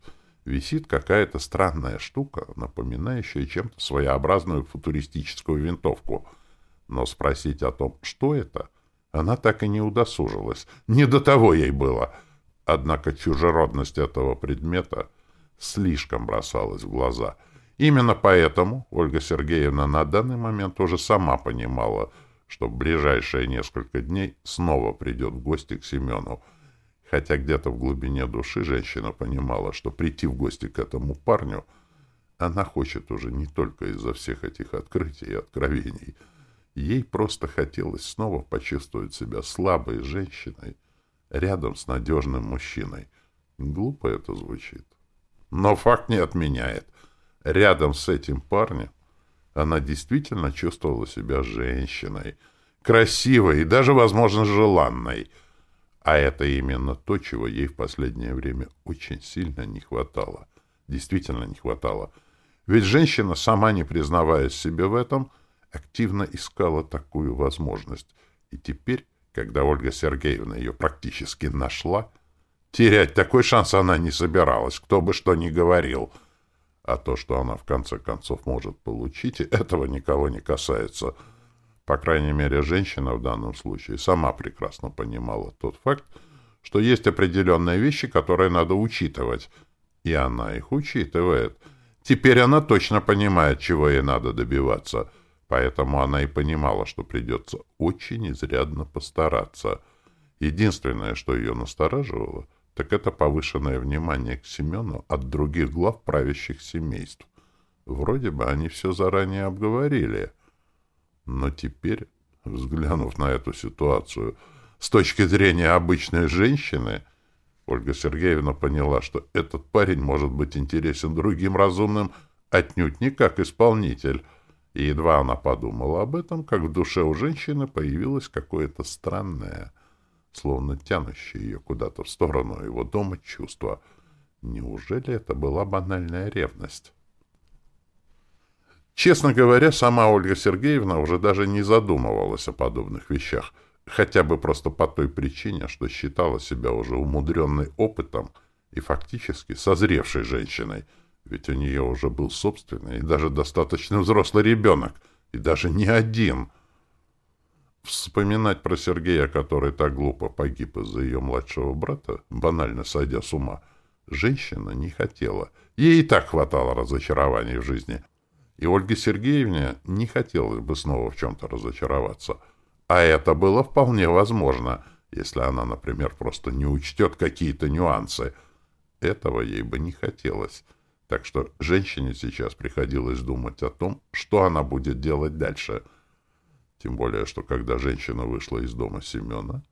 висит какая-то странная штука, напоминающая чем-то своеобразную футуристическую винтовку. Но спросить о том, что это, она так и не удосужилась. Не до того ей было — Однако чужеродность этого предмета слишком бросалась в глаза. Именно поэтому Ольга Сергеевна на данный момент уже сама понимала, что в ближайшие несколько дней снова придет в гости к Семену. Хотя где-то в глубине души женщина понимала, что прийти в гости к этому парню она хочет уже не только из-за всех этих открытий и откровений. Ей просто хотелось снова почувствовать себя слабой женщиной, рядом с надежным мужчиной. Глупо это звучит. Но факт не отменяет. Рядом с этим парнем она действительно чувствовала себя женщиной, красивой и даже, возможно, желанной. А это именно то, чего ей в последнее время очень сильно не хватало. Действительно не хватало. Ведь женщина, сама не признаваясь себе в этом, активно искала такую возможность. И теперь когда Ольга Сергеевна ее практически нашла, терять такой шанс она не собиралась, кто бы что ни говорил. А то, что она в конце концов может получить, этого никого не касается. По крайней мере, женщина в данном случае сама прекрасно понимала тот факт, что есть определенные вещи, которые надо учитывать. И она их учитывает. Теперь она точно понимает, чего ей надо добиваться — Поэтому она и понимала, что придется очень изрядно постараться. Единственное, что ее настораживало, так это повышенное внимание к Семену от других глав правящих семейств. Вроде бы они все заранее обговорили. Но теперь, взглянув на эту ситуацию с точки зрения обычной женщины, Ольга Сергеевна поняла, что этот парень может быть интересен другим разумным отнюдь не как исполнитель, и едва она подумала об этом, как в душе у женщины появилось какое-то странное, словно тянущее ее куда-то в сторону его дома чувство. Неужели это была банальная ревность? Честно говоря, сама Ольга Сергеевна уже даже не задумывалась о подобных вещах, хотя бы просто по той причине, что считала себя уже умудренной опытом и фактически созревшей женщиной — ведь у нее уже был собственный и даже достаточно взрослый ребенок, и даже не один. Вспоминать про Сергея, который так глупо погиб из-за ее младшего брата, банально сойдя с ума, женщина не хотела. Ей и так хватало разочарований в жизни. И Ольге Сергеевне не хотелось бы снова в чем-то разочароваться. А это было вполне возможно, если она, например, просто не учтет какие-то нюансы. Этого ей бы не хотелось. Так что женщине сейчас приходилось думать о том, что она будет делать дальше. Тем более, что когда женщина вышла из дома Семена,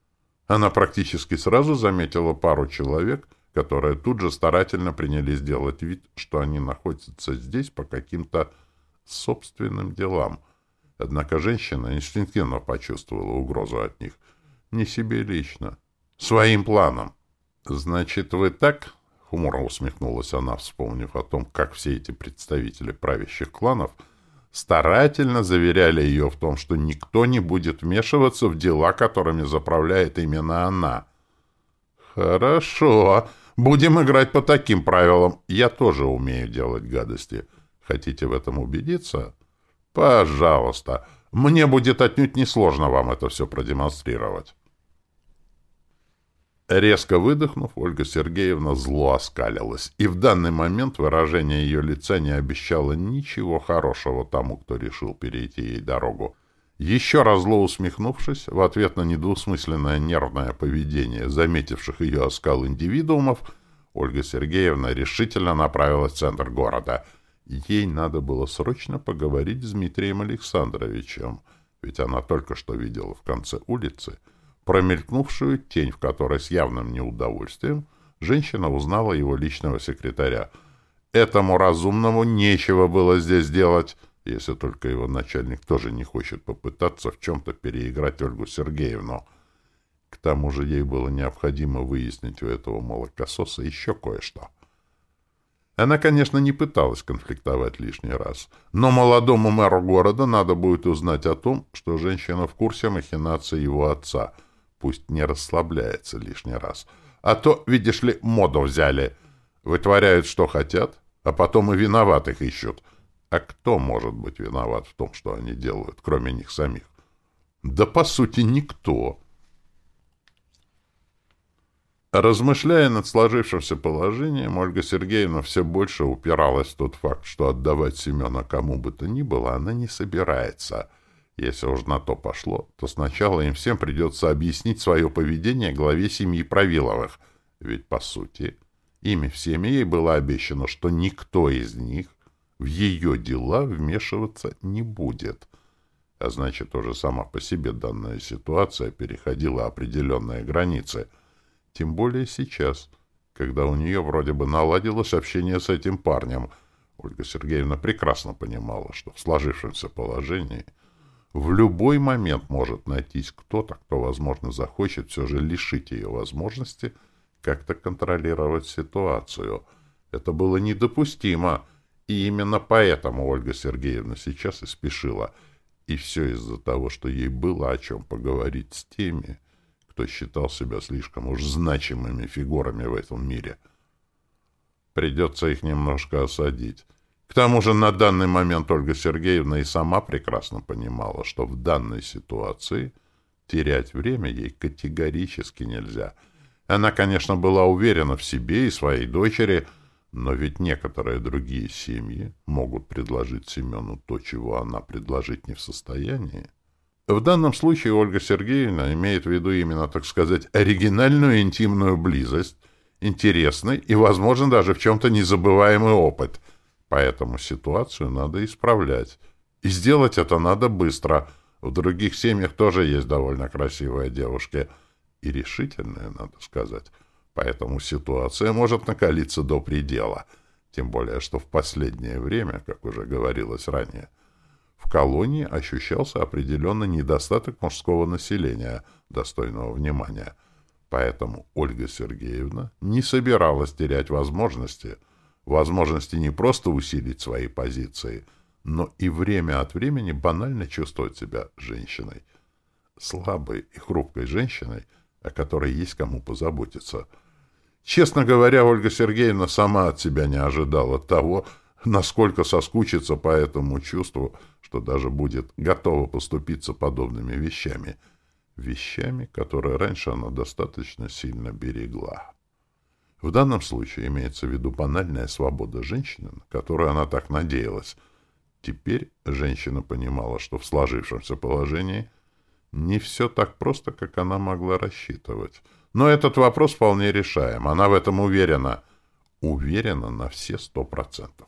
она практически сразу заметила пару человек, которые тут же старательно принялись делать вид, что они находятся здесь по каким-то собственным делам. Однако женщина инстинктивно почувствовала угрозу от них. Не себе лично. Своим планом. «Значит, вы так Хуморно усмехнулась она, вспомнив о том, как все эти представители правящих кланов старательно заверяли ее в том, что никто не будет вмешиваться в дела, которыми заправляет именно она. «Хорошо. Будем играть по таким правилам. Я тоже умею делать гадости. Хотите в этом убедиться? Пожалуйста. Мне будет отнюдь несложно вам это все продемонстрировать». Резко выдохнув, Ольга Сергеевна зло оскалилась, и в данный момент выражение ее лица не обещало ничего хорошего тому, кто решил перейти ей дорогу. Еще раз зло усмехнувшись, в ответ на недвусмысленное нервное поведение заметивших ее оскал индивидуумов, Ольга Сергеевна решительно направилась в центр города. Ей надо было срочно поговорить с Дмитрием Александровичем, ведь она только что видела в конце улицы — промелькнувшую тень, в которой с явным неудовольствием женщина узнала его личного секретаря. Этому разумному нечего было здесь делать, если только его начальник тоже не хочет попытаться в чем-то переиграть Ольгу Сергеевну. К тому же ей было необходимо выяснить у этого молокососа еще кое-что. Она, конечно, не пыталась конфликтовать лишний раз, но молодому мэру города надо будет узнать о том, что женщина в курсе махинации его отца — Пусть не расслабляется лишний раз. А то, видишь ли, моду взяли. Вытворяют, что хотят, а потом и виноватых ищут. А кто может быть виноват в том, что они делают, кроме них самих? Да, по сути, никто. Размышляя над сложившимся положением, Ольга Сергеевна все больше упиралась в тот факт, что отдавать Семена кому бы то ни было она не собирается — если уж на то пошло, то сначала им всем придется объяснить свое поведение главе семьи Правиловых, ведь, по сути, ими всеми ей было обещано, что никто из них в ее дела вмешиваться не будет. А значит, уже сама по себе данная ситуация переходила определенные границы. Тем более сейчас, когда у нее вроде бы наладилось общение с этим парнем. Ольга Сергеевна прекрасно понимала, что в сложившемся положении — в любой момент может найтись кто-то, кто, возможно, захочет все же лишить ее возможности как-то контролировать ситуацию. Это было недопустимо, и именно поэтому Ольга Сергеевна сейчас и спешила. И все из-за того, что ей было о чем поговорить с теми, кто считал себя слишком уж значимыми фигурами в этом мире. Придется их немножко осадить. К тому же на данный момент Ольга Сергеевна и сама прекрасно понимала, что в данной ситуации терять время ей категорически нельзя. Она, конечно, была уверена в себе и своей дочери, но ведь некоторые другие семьи могут предложить Семену то, чего она предложить не в состоянии. В данном случае Ольга Сергеевна имеет в виду именно, так сказать, оригинальную интимную близость, интересный и, возможно, даже в чем-то незабываемый опыт — Поэтому ситуацию надо исправлять. И сделать это надо быстро. В других семьях тоже есть довольно красивые девушки. И решительные, надо сказать. Поэтому ситуация может накалиться до предела. Тем более, что в последнее время, как уже говорилось ранее, колонии ощущался определенный недостаток мужского населения, достойного внимания. Поэтому Ольга Сергеевна не собиралась терять возможности – возможности не просто усилить свои позиции, но и время от времени банально чувствовать себя женщиной. Слабой и хрупкой женщиной, о которой есть кому позаботиться. Честно говоря, Ольга Сергеевна сама от себя не ожидала того, насколько соскучится по этому чувству, что даже будет готова поступиться подобными вещами. Вещами, которые раньше она достаточно сильно берегла. В данном случае имеется в виду банальная свобода женщины, на которую она так надеялась. Теперь женщина понимала, что в сложившемся положении Не все так просто, как она могла рассчитывать. Но этот вопрос вполне решаем. Она в этом уверена. Уверена на все сто процентов.